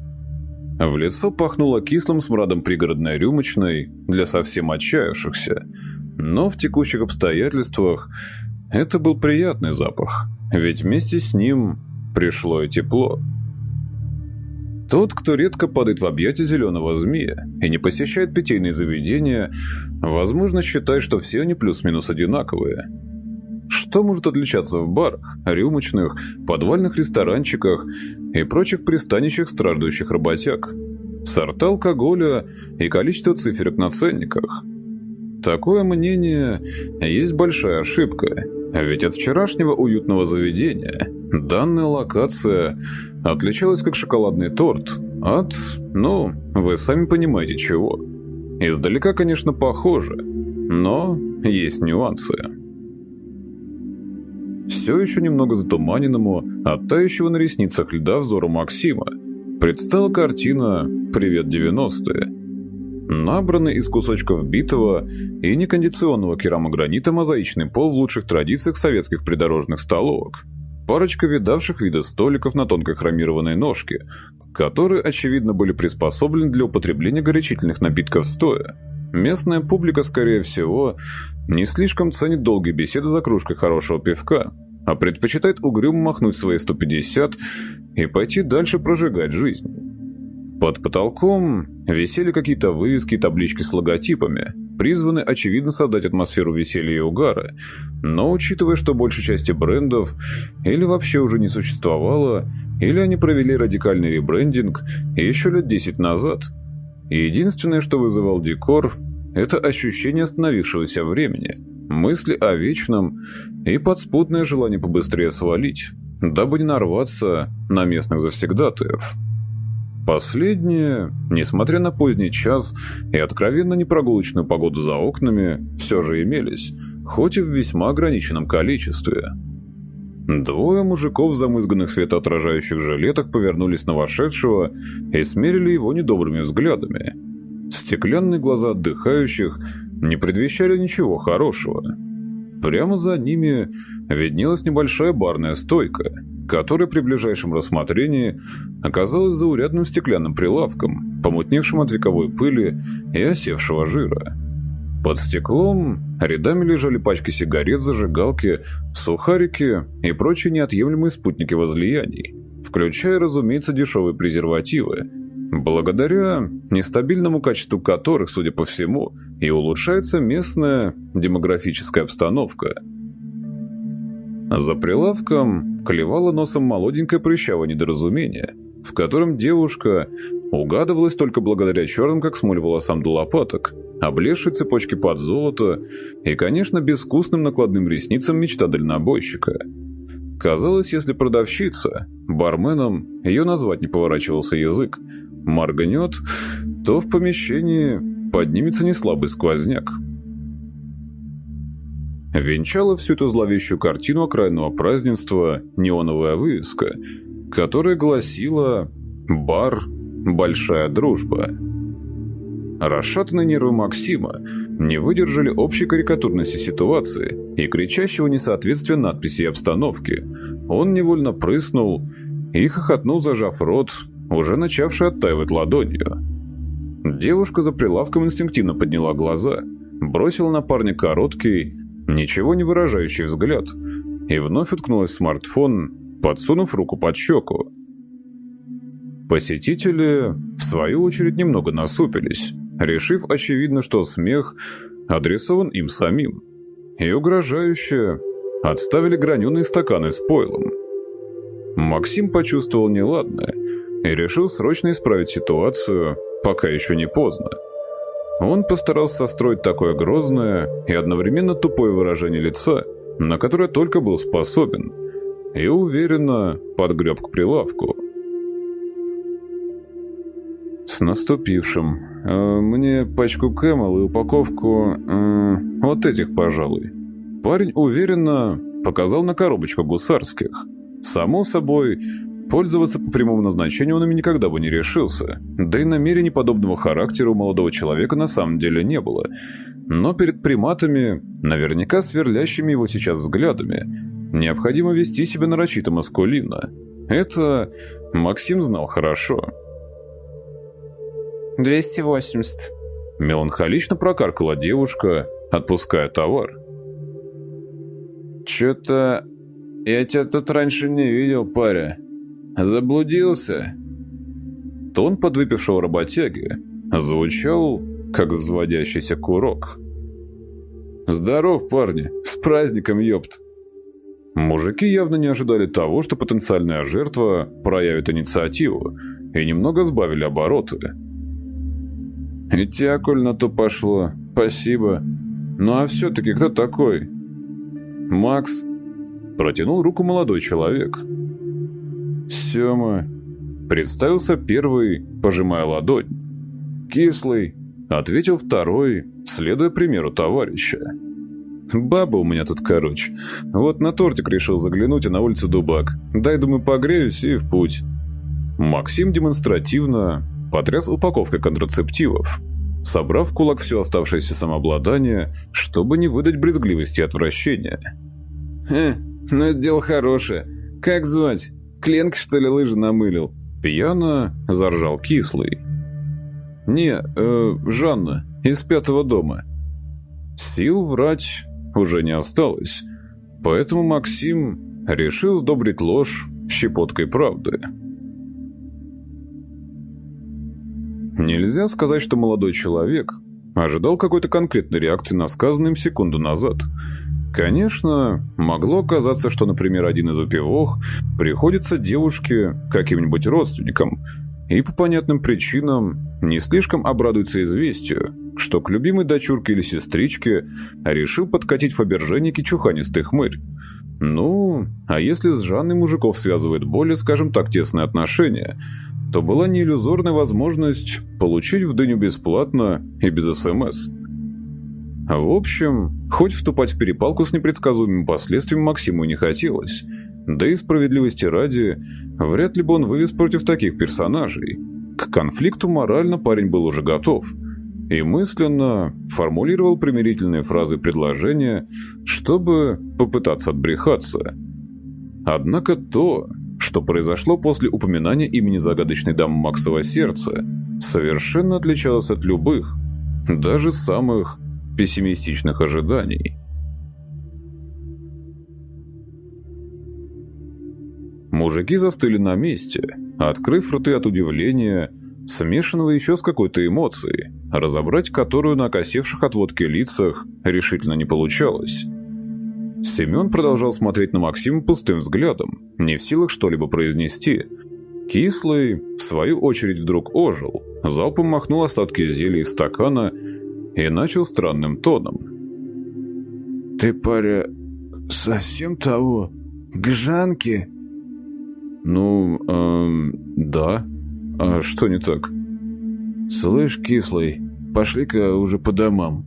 В лицо пахнуло кислым смрадом пригородной рюмочной для совсем отчаявшихся, но в текущих обстоятельствах это был приятный запах, ведь вместе с ним пришло и тепло. Тот, кто редко падает в объятия зеленого змея и не посещает питейные заведения, возможно, считает, что все они плюс-минус одинаковые – что может отличаться в барах, рюмочных, подвальных ресторанчиках и прочих пристанищах страждущих работяг? Сорта алкоголя и количество циферок на ценниках. Такое мнение есть большая ошибка, ведь от вчерашнего уютного заведения данная локация отличалась как шоколадный торт от, ну, вы сами понимаете чего. Издалека, конечно, похоже, но есть нюансы все еще немного затуманенному, от тающего на ресницах льда взору Максима, предстала картина «Привет, 90-е». Набранный из кусочков битого и некондиционного керамогранита мозаичный пол в лучших традициях советских придорожных столовок. Парочка видавших вида столиков на тонкой хромированной ножке, которые, очевидно, были приспособлены для употребления горячительных напитков стоя. Местная публика, скорее всего, не слишком ценит долгие беседы за кружкой хорошего пивка, а предпочитает угрюмо махнуть свои 150 и пойти дальше прожигать жизнь. Под потолком висели какие-то вывески и таблички с логотипами, призванные, очевидно, создать атмосферу веселья и угара, но учитывая, что большей части брендов или вообще уже не существовало, или они провели радикальный ребрендинг еще лет 10 назад, единственное, что вызывал декор – это ощущение остановившегося времени, мысли о вечном и подспутное желание побыстрее свалить, дабы не нарваться на местных завсегдатаев. Последние, несмотря на поздний час и откровенно непрогулочную погоду за окнами, все же имелись, хоть и в весьма ограниченном количестве. Двое мужиков в замызганных светоотражающих жилетах повернулись на вошедшего и смерили его недобрыми взглядами. Стеклянные глаза отдыхающих не предвещали ничего хорошего. Прямо за ними виднелась небольшая барная стойка, которая при ближайшем рассмотрении оказалась заурядным стеклянным прилавком, помутневшим от вековой пыли и осевшего жира. Под стеклом рядами лежали пачки сигарет, зажигалки, сухарики и прочие неотъемлемые спутники возлияний, включая, разумеется, дешевые презервативы, благодаря нестабильному качеству которых, судя по всему, и улучшается местная демографическая обстановка. За прилавком клевало носом молоденькое прыщавое недоразумение, в котором девушка угадывалась только благодаря черным, как смоль, волосам до лопаток, облезшей цепочке под золото и, конечно, безвкусным накладным ресницам мечта дальнобойщика. Казалось, если продавщица, барменом, ее назвать не поворачивался язык, моргнет, то в помещении поднимется неслабый сквозняк. Венчала всю эту зловещую картину окраинного празднества неоновая вывеска, которая гласила «Бар. Большая дружба». Расшатанные нервы Максима не выдержали общей карикатурности ситуации и кричащего несоответствия надписи и обстановки. Он невольно прыснул и хохотнул, зажав рот, уже начавший оттаивать ладонью. Девушка за прилавком инстинктивно подняла глаза, бросила на парня короткий, ничего не выражающий взгляд и вновь уткнулась в смартфон, подсунув руку под щеку. Посетители, в свою очередь, немного насупились решив, очевидно, что смех адресован им самим. И угрожающе отставили граненые стаканы с пойлом. Максим почувствовал неладное и решил срочно исправить ситуацию, пока еще не поздно. Он постарался состроить такое грозное и одновременно тупое выражение лица, на которое только был способен, и уверенно подгреб к прилавку. «С наступившим. Э, мне пачку Camel и упаковку... Э, вот этих, пожалуй». Парень уверенно показал на коробочку гусарских. Само собой, пользоваться по прямому назначению он ими никогда бы не решился. Да и намерений подобного характера у молодого человека на самом деле не было. Но перед приматами, наверняка сверлящими его сейчас взглядами, необходимо вести себя нарочито маскулинно. Это Максим знал хорошо. 280. Меланхолично прокаркала девушка, отпуская товар. «Чё-то я тебя тут раньше не видел, паря. Заблудился?» Тон подвыпившего работяги звучал, как взводящийся курок. «Здоров, парни! С праздником, ёпт!» Мужики явно не ожидали того, что потенциальная жертва проявит инициативу, и немного сбавили обороты. И на то пошло, спасибо. Ну а все-таки кто такой? Макс. Протянул руку молодой человек. Сема. Представился первый, пожимая ладонь. Кислый. Ответил второй, следуя примеру товарища. Баба у меня тут, короче. Вот на тортик решил заглянуть, и на улицу дубак. Дай, думаю, погреюсь и в путь. Максим демонстративно потряс упаковкой контрацептивов, собрав в кулак все оставшееся самообладание, чтобы не выдать брезгливости и отвращения. «Хе, ну это дело хорошее. Как звать? Кленк, что ли, лыжи намылил?» Пьяно заржал кислый. «Не, э, Жанна, из пятого дома». Сил врать уже не осталось, поэтому Максим решил сдобрить ложь щепоткой правды. Нельзя сказать, что молодой человек ожидал какой-то конкретной реакции на сказанное секунду назад. Конечно, могло оказаться, что, например, один из выпивох приходится девушке каким-нибудь родственникам и по понятным причинам не слишком обрадуется известию, что к любимой дочурке или сестричке решил подкатить фаберженники чуханистый хмырь. Ну, а если с Жанной мужиков связывает более, скажем так, тесные отношения – то была не иллюзорная возможность получить в дыню бесплатно и без СМС. В общем, хоть вступать в перепалку с непредсказуемыми последствиями Максиму не хотелось, да и справедливости ради, вряд ли бы он вывез против таких персонажей. К конфликту морально парень был уже готов и мысленно формулировал примирительные фразы предложения, чтобы попытаться отбрехаться. Однако то, что произошло после упоминания имени загадочной дамы Максова сердца, совершенно отличалось от любых, даже самых пессимистичных ожиданий. Мужики застыли на месте, открыв рты от удивления, смешанного еще с какой-то эмоцией, разобрать которую на окосевших от водки лицах решительно не получалось. Семен продолжал смотреть на Максима пустым взглядом, не в силах что-либо произнести. Кислый, в свою очередь, вдруг ожил, залпом махнул остатки зелья из стакана и начал странным тоном. «Ты, паря, совсем того? К Жанке?» «Ну, эм, да. А что не так?» «Слышь, кислый, пошли-ка уже по домам».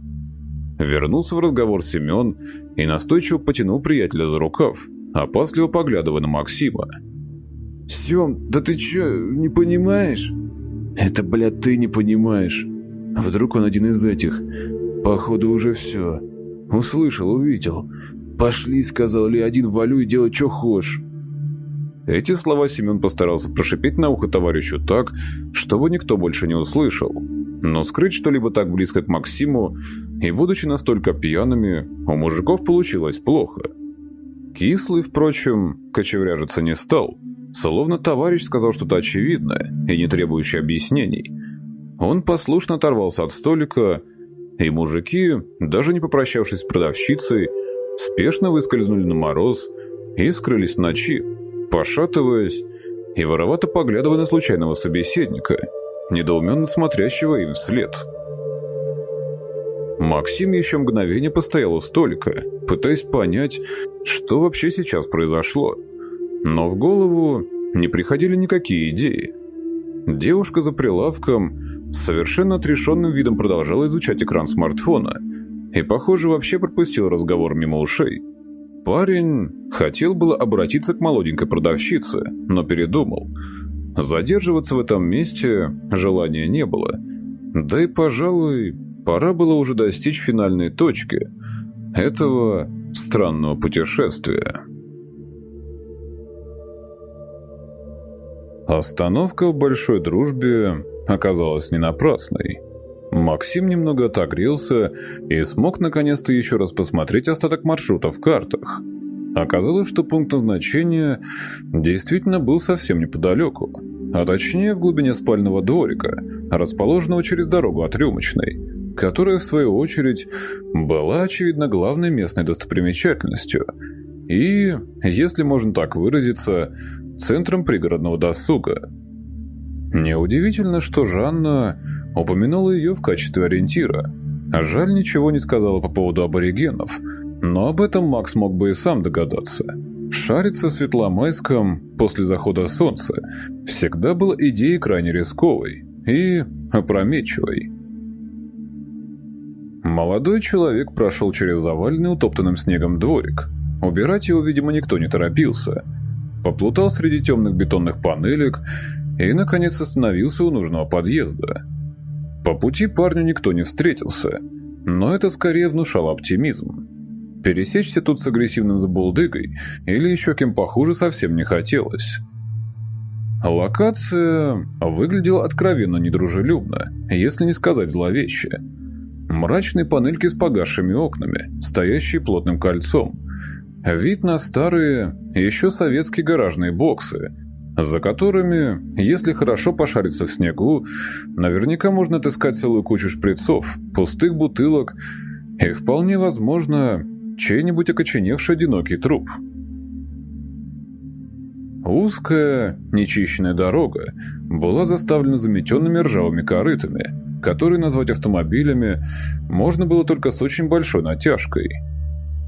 Вернулся в разговор Семен и настойчиво потянул приятеля за рукав, опасливо поглядывая на Максима. «Сем, да ты чё, не понимаешь?» «Это, блядь, ты не понимаешь. Вдруг он один из этих. Походу, уже все. Услышал, увидел. Пошли, сказал ли один, валю и делай, что хочешь». Эти слова Семен постарался прошипеть на ухо товарищу так, чтобы никто больше не услышал. Но скрыть что-либо так близко к Максиму, и будучи настолько пьяными, у мужиков получилось плохо. Кислый, впрочем, кочевряжиться не стал, словно товарищ сказал что-то очевидное и не требующее объяснений. Он послушно оторвался от столика, и мужики, даже не попрощавшись с продавщицей, спешно выскользнули на мороз и скрылись в ночи, пошатываясь и воровато поглядывая на случайного собеседника, недоуменно смотрящего им вслед. Максим еще мгновение постоял у столика, пытаясь понять, что вообще сейчас произошло. Но в голову не приходили никакие идеи. Девушка за прилавком с совершенно отрешенным видом продолжала изучать экран смартфона и, похоже, вообще пропустил разговор мимо ушей. Парень хотел было обратиться к молоденькой продавщице, но передумал. Задерживаться в этом месте желания не было. Да и, пожалуй, пора было уже достичь финальной точки этого странного путешествия. Остановка в Большой Дружбе оказалась не напрасной. Максим немного отогрелся и смог наконец-то еще раз посмотреть остаток маршрута в картах. Оказалось, что пункт назначения действительно был совсем неподалеку, а точнее в глубине спального дворика, расположенного через дорогу от Рюмочной, которая, в свою очередь, была, очевидно, главной местной достопримечательностью и, если можно так выразиться, центром пригородного досуга. Неудивительно, что Жанна упомянула ее в качестве ориентира. Жаль, ничего не сказала по поводу аборигенов, но об этом Макс мог бы и сам догадаться. Шариться в Светломайском после захода солнца всегда была идеей крайне рисковой и опрометчивой. Молодой человек прошел через заваленный утоптанным снегом дворик. Убирать его, видимо, никто не торопился. Поплутал среди темных бетонных панелек и, наконец, остановился у нужного подъезда. По пути парню никто не встретился, но это скорее внушало оптимизм. Пересечься тут с агрессивным забулдыгой или еще кем похуже совсем не хотелось. Локация выглядела откровенно недружелюбно, если не сказать зловеще. Мрачные панельки с погасшими окнами, стоящие плотным кольцом. Вид на старые, еще советские гаражные боксы – за которыми, если хорошо пошариться в снегу, наверняка можно отыскать целую кучу шприцов, пустых бутылок и, вполне возможно, чей-нибудь окоченевший одинокий труп. Узкая, нечищенная дорога была заставлена заметенными ржавыми корытами, которые назвать автомобилями можно было только с очень большой натяжкой.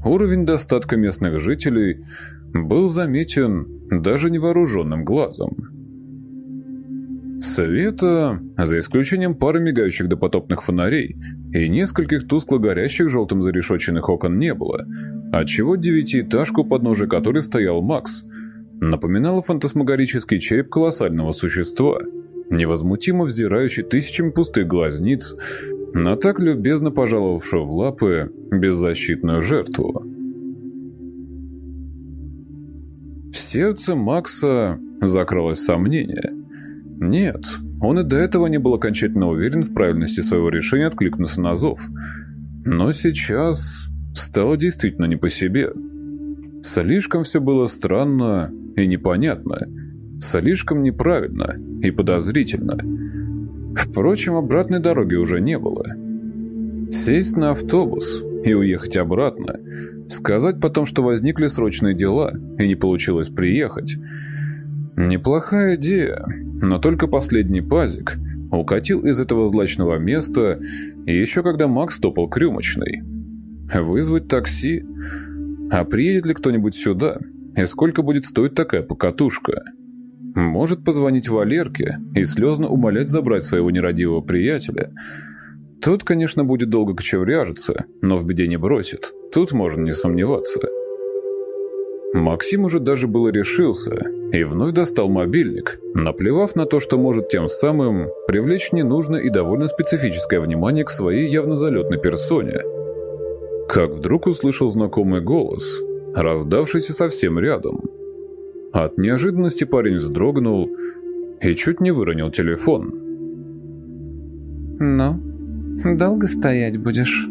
Уровень достатка местных жителей был заметен даже невооруженным глазом. Света, за исключением пары мигающих допотопных фонарей и нескольких тускло горящих желтым зарешоченных окон не было, отчего девятиэтажку, под подножия которой стоял Макс, напоминала фантасмагорический череп колоссального существа, невозмутимо взирающий тысячами пустых глазниц на так любезно пожаловавшую в лапы беззащитную жертву. В сердце Макса закралось сомнение – нет, он и до этого не был окончательно уверен в правильности своего решения откликнуться на зов. Но сейчас стало действительно не по себе. Слишком все было странно и непонятно. Слишком неправильно и подозрительно. Впрочем, обратной дороги уже не было. Сесть на автобус и уехать обратно, сказать потом, что возникли срочные дела и не получилось приехать – Неплохая идея, но только последний пазик укатил из этого злачного места еще когда Макс топал к рюмочной. Вызвать такси? А приедет ли кто-нибудь сюда? И сколько будет стоить такая покатушка? Может позвонить Валерке и слезно умолять забрать своего нерадивого приятеля. Тот, конечно, будет долго кочевряжиться, но в беде не бросит. Тут можно не сомневаться. Максим уже даже было решился и вновь достал мобильник, наплевав на то, что может тем самым привлечь ненужное и довольно специфическое внимание к своей явно залетной персоне. Как вдруг услышал знакомый голос, раздавшийся совсем рядом. От неожиданности парень вздрогнул и чуть не выронил телефон. «Ну, долго стоять будешь?»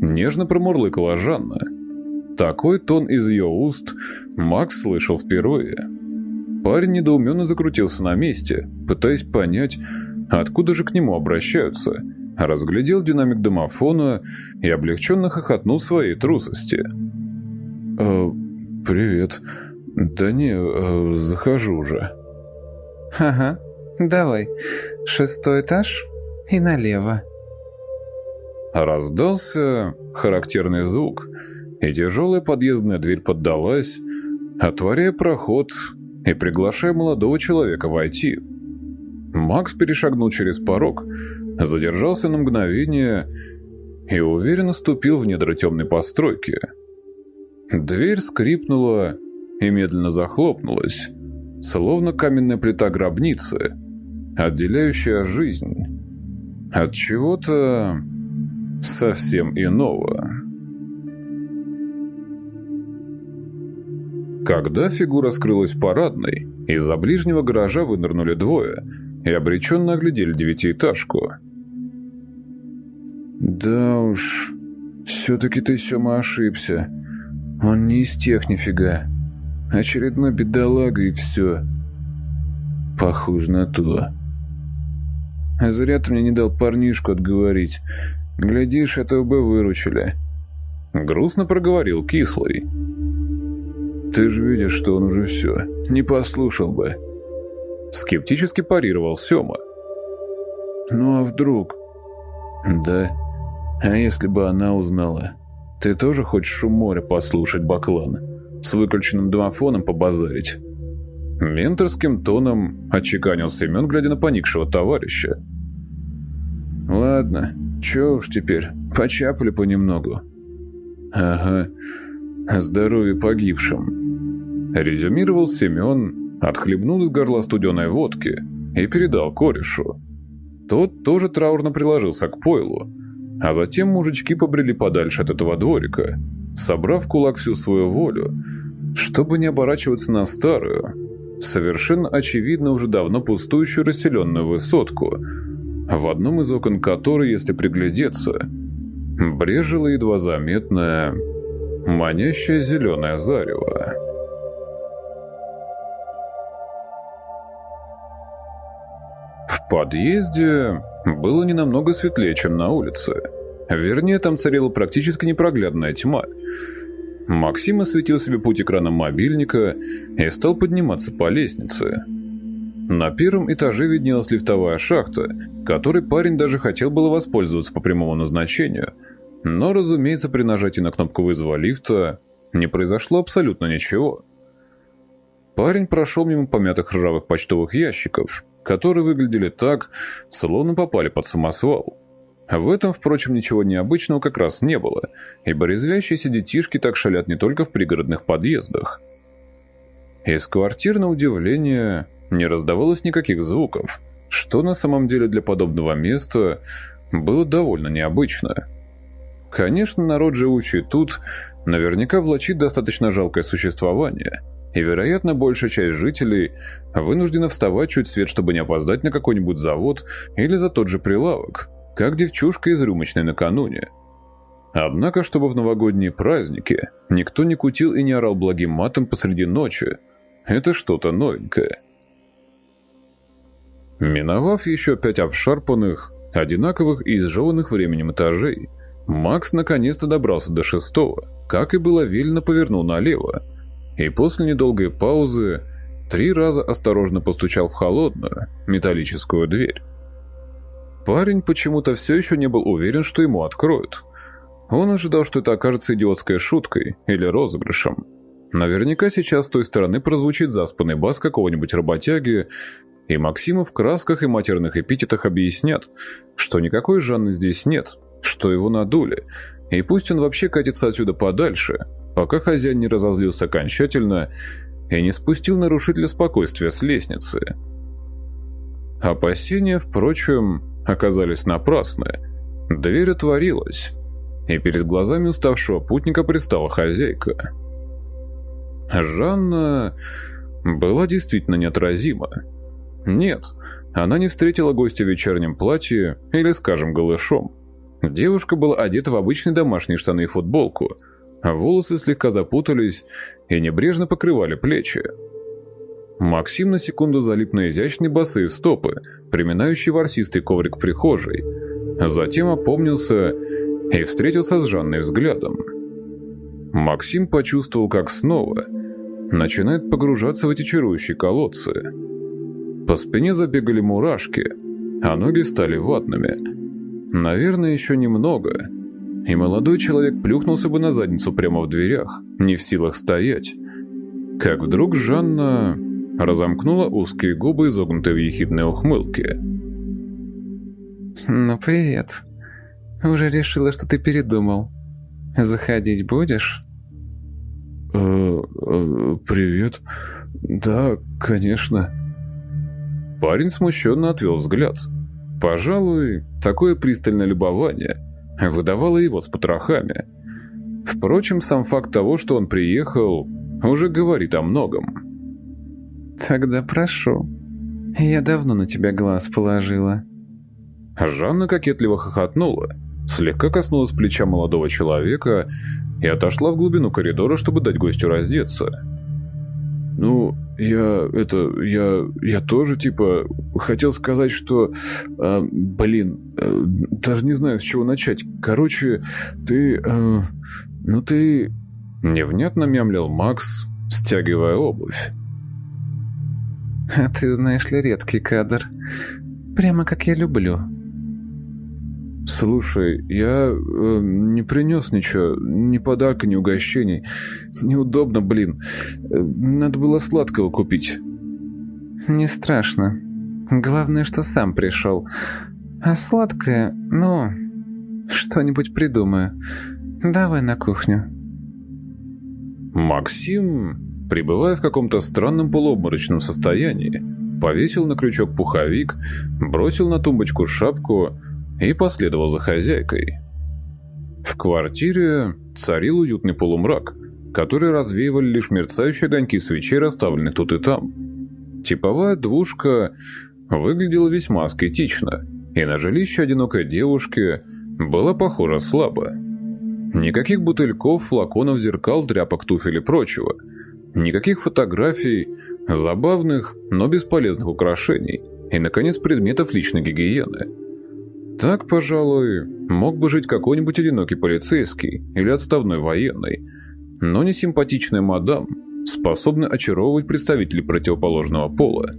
Нежно промурлыкала Жанна. Такой тон из ее уст Макс слышал впервые. Парень недоуменно закрутился на месте, пытаясь понять, откуда же к нему обращаются, разглядел динамик домофона и облегченно хохотнул своей трусости. «Э, «Привет. Да не, э, захожу уже». «Ага, давай. Шестой этаж и налево». Раздался характерный звук – и тяжелая подъездная дверь поддалась, отворяя проход и приглашая молодого человека войти. Макс перешагнул через порог, задержался на мгновение и уверенно ступил в недра темной постройки. Дверь скрипнула и медленно захлопнулась, словно каменная плита гробницы, отделяющая жизнь от чего-то совсем иного. Когда фигура скрылась в парадной, из-за ближнего гаража вынырнули двое и обреченно оглядели девятиэтажку. «Да уж, все-таки ты, Сема, ошибся. Он не из тех нифига. Очередной бедолага и все. Похоже на то. Зря ты мне не дал парнишку отговорить. Глядишь, этого бы выручили». Грустно проговорил Кислый. Ты же видишь, что он уже все. Не послушал бы. Скептически парировал Сема. Ну а вдруг? Да. А если бы она узнала? Ты тоже хочешь шум моря послушать, Баклан? С выключенным домофоном побазарить? Менторским тоном отчеканил Семен, глядя на поникшего товарища. «Ладно, чё уж теперь, почапали понемногу». «Ага, здоровье погибшим». Резюмировал Семен, отхлебнул из горла студеной водки и передал корешу. Тот тоже траурно приложился к пойлу, а затем мужички побрели подальше от этого дворика, собрав в кулак всю свою волю, чтобы не оборачиваться на старую, совершенно очевидно уже давно пустующую расселенную высотку, в одном из окон которой, если приглядеться, брежило едва заметное, манящее зеленое зарево. В подъезде было не намного светлее, чем на улице. Вернее, там царила практически непроглядная тьма. Максим осветил себе путь экраном мобильника и стал подниматься по лестнице. На первом этаже виднелась лифтовая шахта, которой парень даже хотел было воспользоваться по прямому назначению, но, разумеется, при нажатии на кнопку вызова лифта не произошло абсолютно ничего. Парень прошел мимо помятых ржавых почтовых ящиков – которые выглядели так, словно попали под самосвал. В этом, впрочем, ничего необычного как раз не было, ибо резвящиеся детишки так шалят не только в пригородных подъездах. Из квартир, на удивление, не раздавалось никаких звуков, что на самом деле для подобного места было довольно необычно. Конечно, народ, живущий тут, наверняка влачит достаточно жалкое существование, и, вероятно, большая часть жителей вынуждена вставать чуть свет, чтобы не опоздать на какой-нибудь завод или за тот же прилавок, как девчушка из рюмочной накануне. Однако, чтобы в новогодние праздники никто не кутил и не орал благим матом посреди ночи, это что-то новенькое. Миновав еще пять обшарпанных, одинаковых и изжеванных временем этажей, Макс наконец-то добрался до шестого, как и было велено повернул налево, и после недолгой паузы три раза осторожно постучал в холодную, металлическую дверь. Парень почему-то все еще не был уверен, что ему откроют. Он ожидал, что это окажется идиотской шуткой или розыгрышем. Наверняка сейчас с той стороны прозвучит заспанный бас какого-нибудь работяги, и Максиму в красках и матерных эпитетах объяснят, что никакой Жанны здесь нет, что его надули, и пусть он вообще катится отсюда подальше, пока хозяин не разозлился окончательно и не спустил нарушителя спокойствия с лестницы. Опасения, впрочем, оказались напрасны. Дверь отворилась, и перед глазами уставшего путника предстала хозяйка. Жанна была действительно неотразима. Нет, она не встретила гостя в вечернем платье или, скажем, голышом. Девушка была одета в обычные домашние штаны и футболку, волосы слегка запутались и небрежно покрывали плечи. Максим на секунду залип на изящные босые стопы, приминающие ворсистый коврик в прихожей. Затем опомнился и встретился с Жанной взглядом. Максим почувствовал, как снова начинает погружаться в эти чарующие колодцы. По спине забегали мурашки, а ноги стали ватными. Наверное, еще немного, и молодой человек плюхнулся бы на задницу прямо в дверях, не в силах стоять. Как вдруг Жанна разомкнула узкие губы, изогнутые в ехидной ухмылке. «Ну, привет. Уже решила, что ты передумал. Заходить будешь?» «Э, э, привет. Да, конечно». Парень смущенно отвел взгляд. Пожалуй, такое пристальное любование выдавало его с потрохами. Впрочем, сам факт того, что он приехал, уже говорит о многом. «Тогда прошу. Я давно на тебя глаз положила». Жанна кокетливо хохотнула, слегка коснулась плеча молодого человека и отошла в глубину коридора, чтобы дать гостю раздеться. «Ну, я... это... я... я тоже, типа, хотел сказать, что... Э, блин, э, даже не знаю, с чего начать. Короче, ты... Э, ну ты...» Невнятно мямлил Макс, стягивая обувь. «А [LAUGHS] ты, знаешь ли, редкий кадр. Прямо как я люблю». «Слушай, я э, не принес ничего, ни подарка, ни угощений. Неудобно, блин. Э, надо было сладкого купить». «Не страшно. Главное, что сам пришел. А сладкое, ну, что-нибудь придумаю. Давай на кухню». Максим, пребывая в каком-то странном полуобморочном состоянии, повесил на крючок пуховик, бросил на тумбочку шапку и последовал за хозяйкой. В квартире царил уютный полумрак, который развеивали лишь мерцающие огоньки свечей, расставленных тут и там. Типовая двушка выглядела весьма аскетично, и на жилище одинокой девушки была похожа слабо. Никаких бутыльков, флаконов, зеркал, тряпок, туфель и прочего. Никаких фотографий, забавных, но бесполезных украшений. И, наконец, предметов личной гигиены – так, пожалуй, мог бы жить какой-нибудь одинокий полицейский или отставной военный, но не симпатичная мадам, способная очаровывать представителей противоположного пола.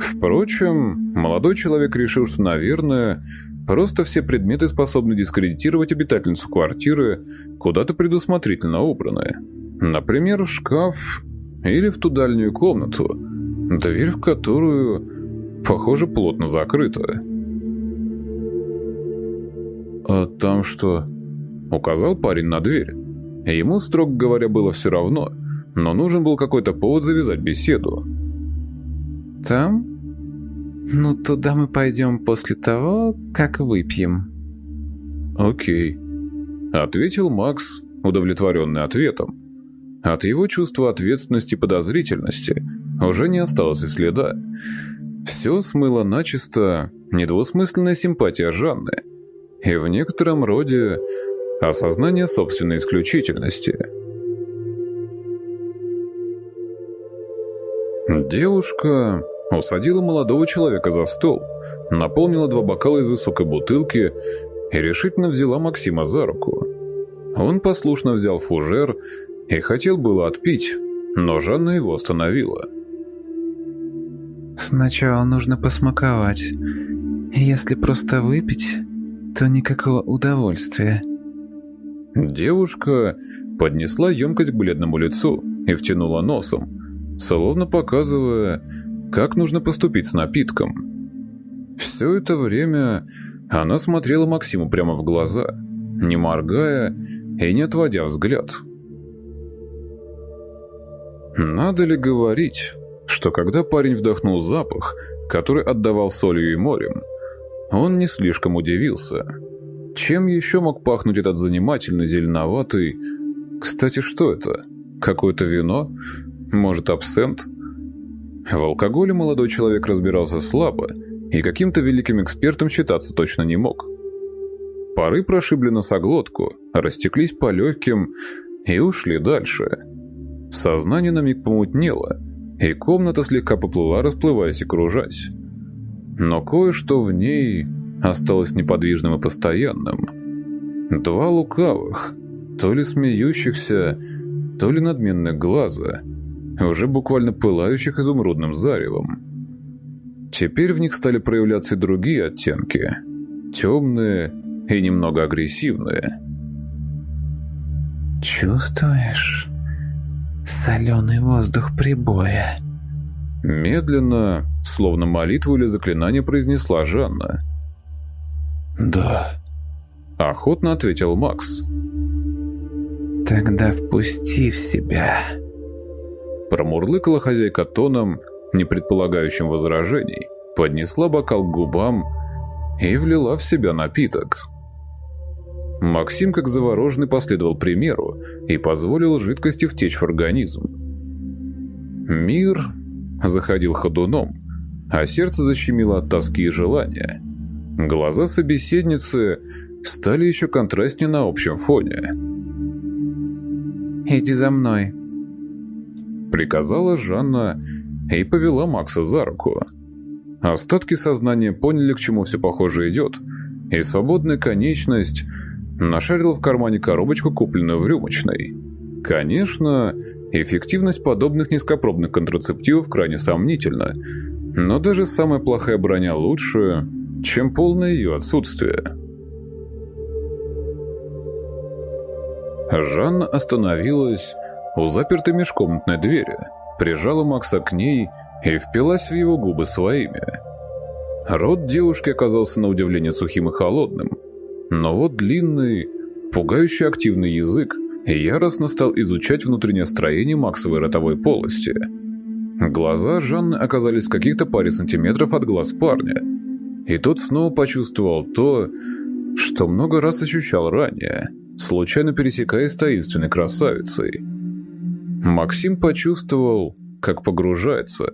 Впрочем, молодой человек решил, что, наверное, просто все предметы способны дискредитировать обитательницу квартиры, куда-то предусмотрительно убранные. Например, шкаф или в ту дальнюю комнату, дверь в которую похоже, плотно закрыта. «А там что?» — указал парень на дверь. Ему, строго говоря, было все равно, но нужен был какой-то повод завязать беседу. «Там? Ну, туда мы пойдем после того, как выпьем». «Окей», — ответил Макс, удовлетворенный ответом. От его чувства ответственности и подозрительности уже не осталось и следа. Все смыло начисто недвусмысленная симпатия Жанны и в некотором роде осознание собственной исключительности. Девушка усадила молодого человека за стол, наполнила два бокала из высокой бутылки и решительно взяла Максима за руку. Он послушно взял фужер и хотел было отпить, но Жанна его остановила. «Сначала нужно посмаковать. Если просто выпить, то никакого удовольствия». Девушка поднесла емкость к бледному лицу и втянула носом, словно показывая, как нужно поступить с напитком. Все это время она смотрела Максиму прямо в глаза, не моргая и не отводя взгляд. Надо ли говорить, что когда парень вдохнул запах, который отдавал солью и морем, он не слишком удивился. Чем еще мог пахнуть этот занимательный зеленоватый... Кстати, что это? Какое-то вино? Может, абсент? В алкоголе молодой человек разбирался слабо и каким-то великим экспертом считаться точно не мог. Пары прошибли носоглотку, растеклись по легким и ушли дальше. Сознание на миг помутнело, и комната слегка поплыла, расплываясь и кружась. Но кое-что в ней осталось неподвижным и постоянным. Два лукавых, то ли смеющихся, то ли надменных глаза, уже буквально пылающих изумрудным заревом. Теперь в них стали проявляться и другие оттенки, темные и немного агрессивные. «Чувствуешь?» Соленый воздух прибоя. Медленно, словно молитву или заклинание, произнесла Жанна. «Да», — охотно ответил Макс. «Тогда впусти в себя». Промурлыкала хозяйка тоном, не предполагающим возражений, поднесла бокал к губам и влила в себя напиток. Максим, как завороженный, последовал примеру и позволил жидкости втечь в организм. Мир заходил ходуном, а сердце защемило от тоски и желания. Глаза собеседницы стали еще контрастнее на общем фоне. «Иди за мной», — приказала Жанна и повела Макса за руку. Остатки сознания поняли, к чему все похоже идет, и свободная конечность нашарил в кармане коробочку, купленную в рюмочной. Конечно, эффективность подобных низкопробных контрацептивов крайне сомнительна, но даже самая плохая броня лучше, чем полное ее отсутствие. Жанна остановилась у запертой межкомнатной двери, прижала Макса к ней и впилась в его губы своими. Рот девушки оказался на удивление сухим и холодным, но вот длинный, пугающий активный язык яростно стал изучать внутреннее строение Максовой ротовой полости. Глаза Жанны оказались в каких-то паре сантиметров от глаз парня, и тот снова почувствовал то, что много раз ощущал ранее, случайно пересекаясь с таинственной красавицей. Максим почувствовал, как погружается,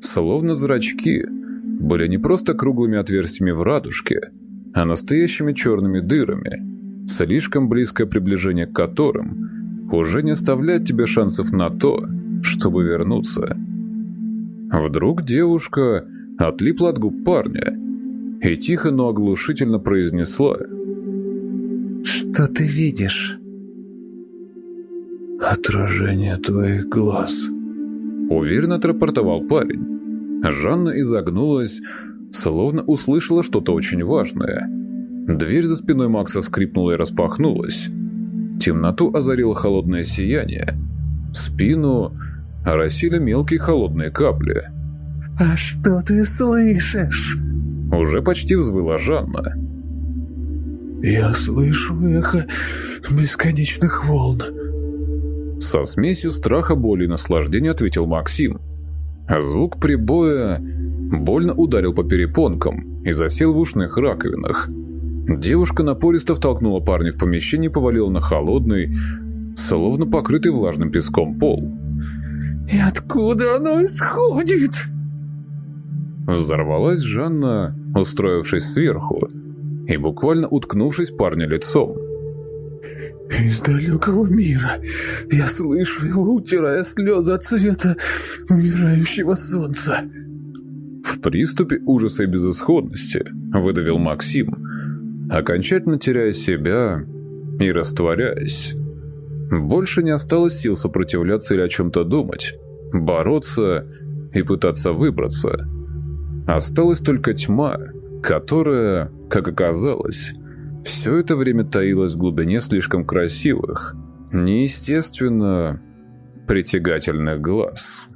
словно зрачки были не просто круглыми отверстиями в радужке, а настоящими черными дырами, слишком близкое приближение к которым уже не оставляет тебе шансов на то, чтобы вернуться. Вдруг девушка отлипла от губ парня и тихо, но оглушительно произнесла «Что ты видишь?» «Отражение твоих глаз», — уверенно отрапортовал парень. Жанна изогнулась, словно услышала что-то очень важное. Дверь за спиной Макса скрипнула и распахнулась. Темноту озарило холодное сияние. Спину оросили мелкие холодные капли. «А что ты слышишь?» Уже почти взвыла Жанна. «Я слышу эхо бесконечных волн». Со смесью страха, боли и наслаждения ответил Максим. Звук прибоя больно ударил по перепонкам и засел в ушных раковинах. Девушка напористо втолкнула парня в помещение и повалила на холодный, словно покрытый влажным песком пол. «И откуда оно исходит?» Взорвалась Жанна, устроившись сверху и буквально уткнувшись парня лицом. «Из далекого мира я слышу его, утирая слезы от цвета умирающего солнца». В приступе ужаса и безысходности выдавил Максим, окончательно теряя себя и растворяясь. Больше не осталось сил сопротивляться или о чем-то думать, бороться и пытаться выбраться. Осталась только тьма, которая, как оказалось, все это время таилась в глубине слишком красивых, неестественно притягательных глаз.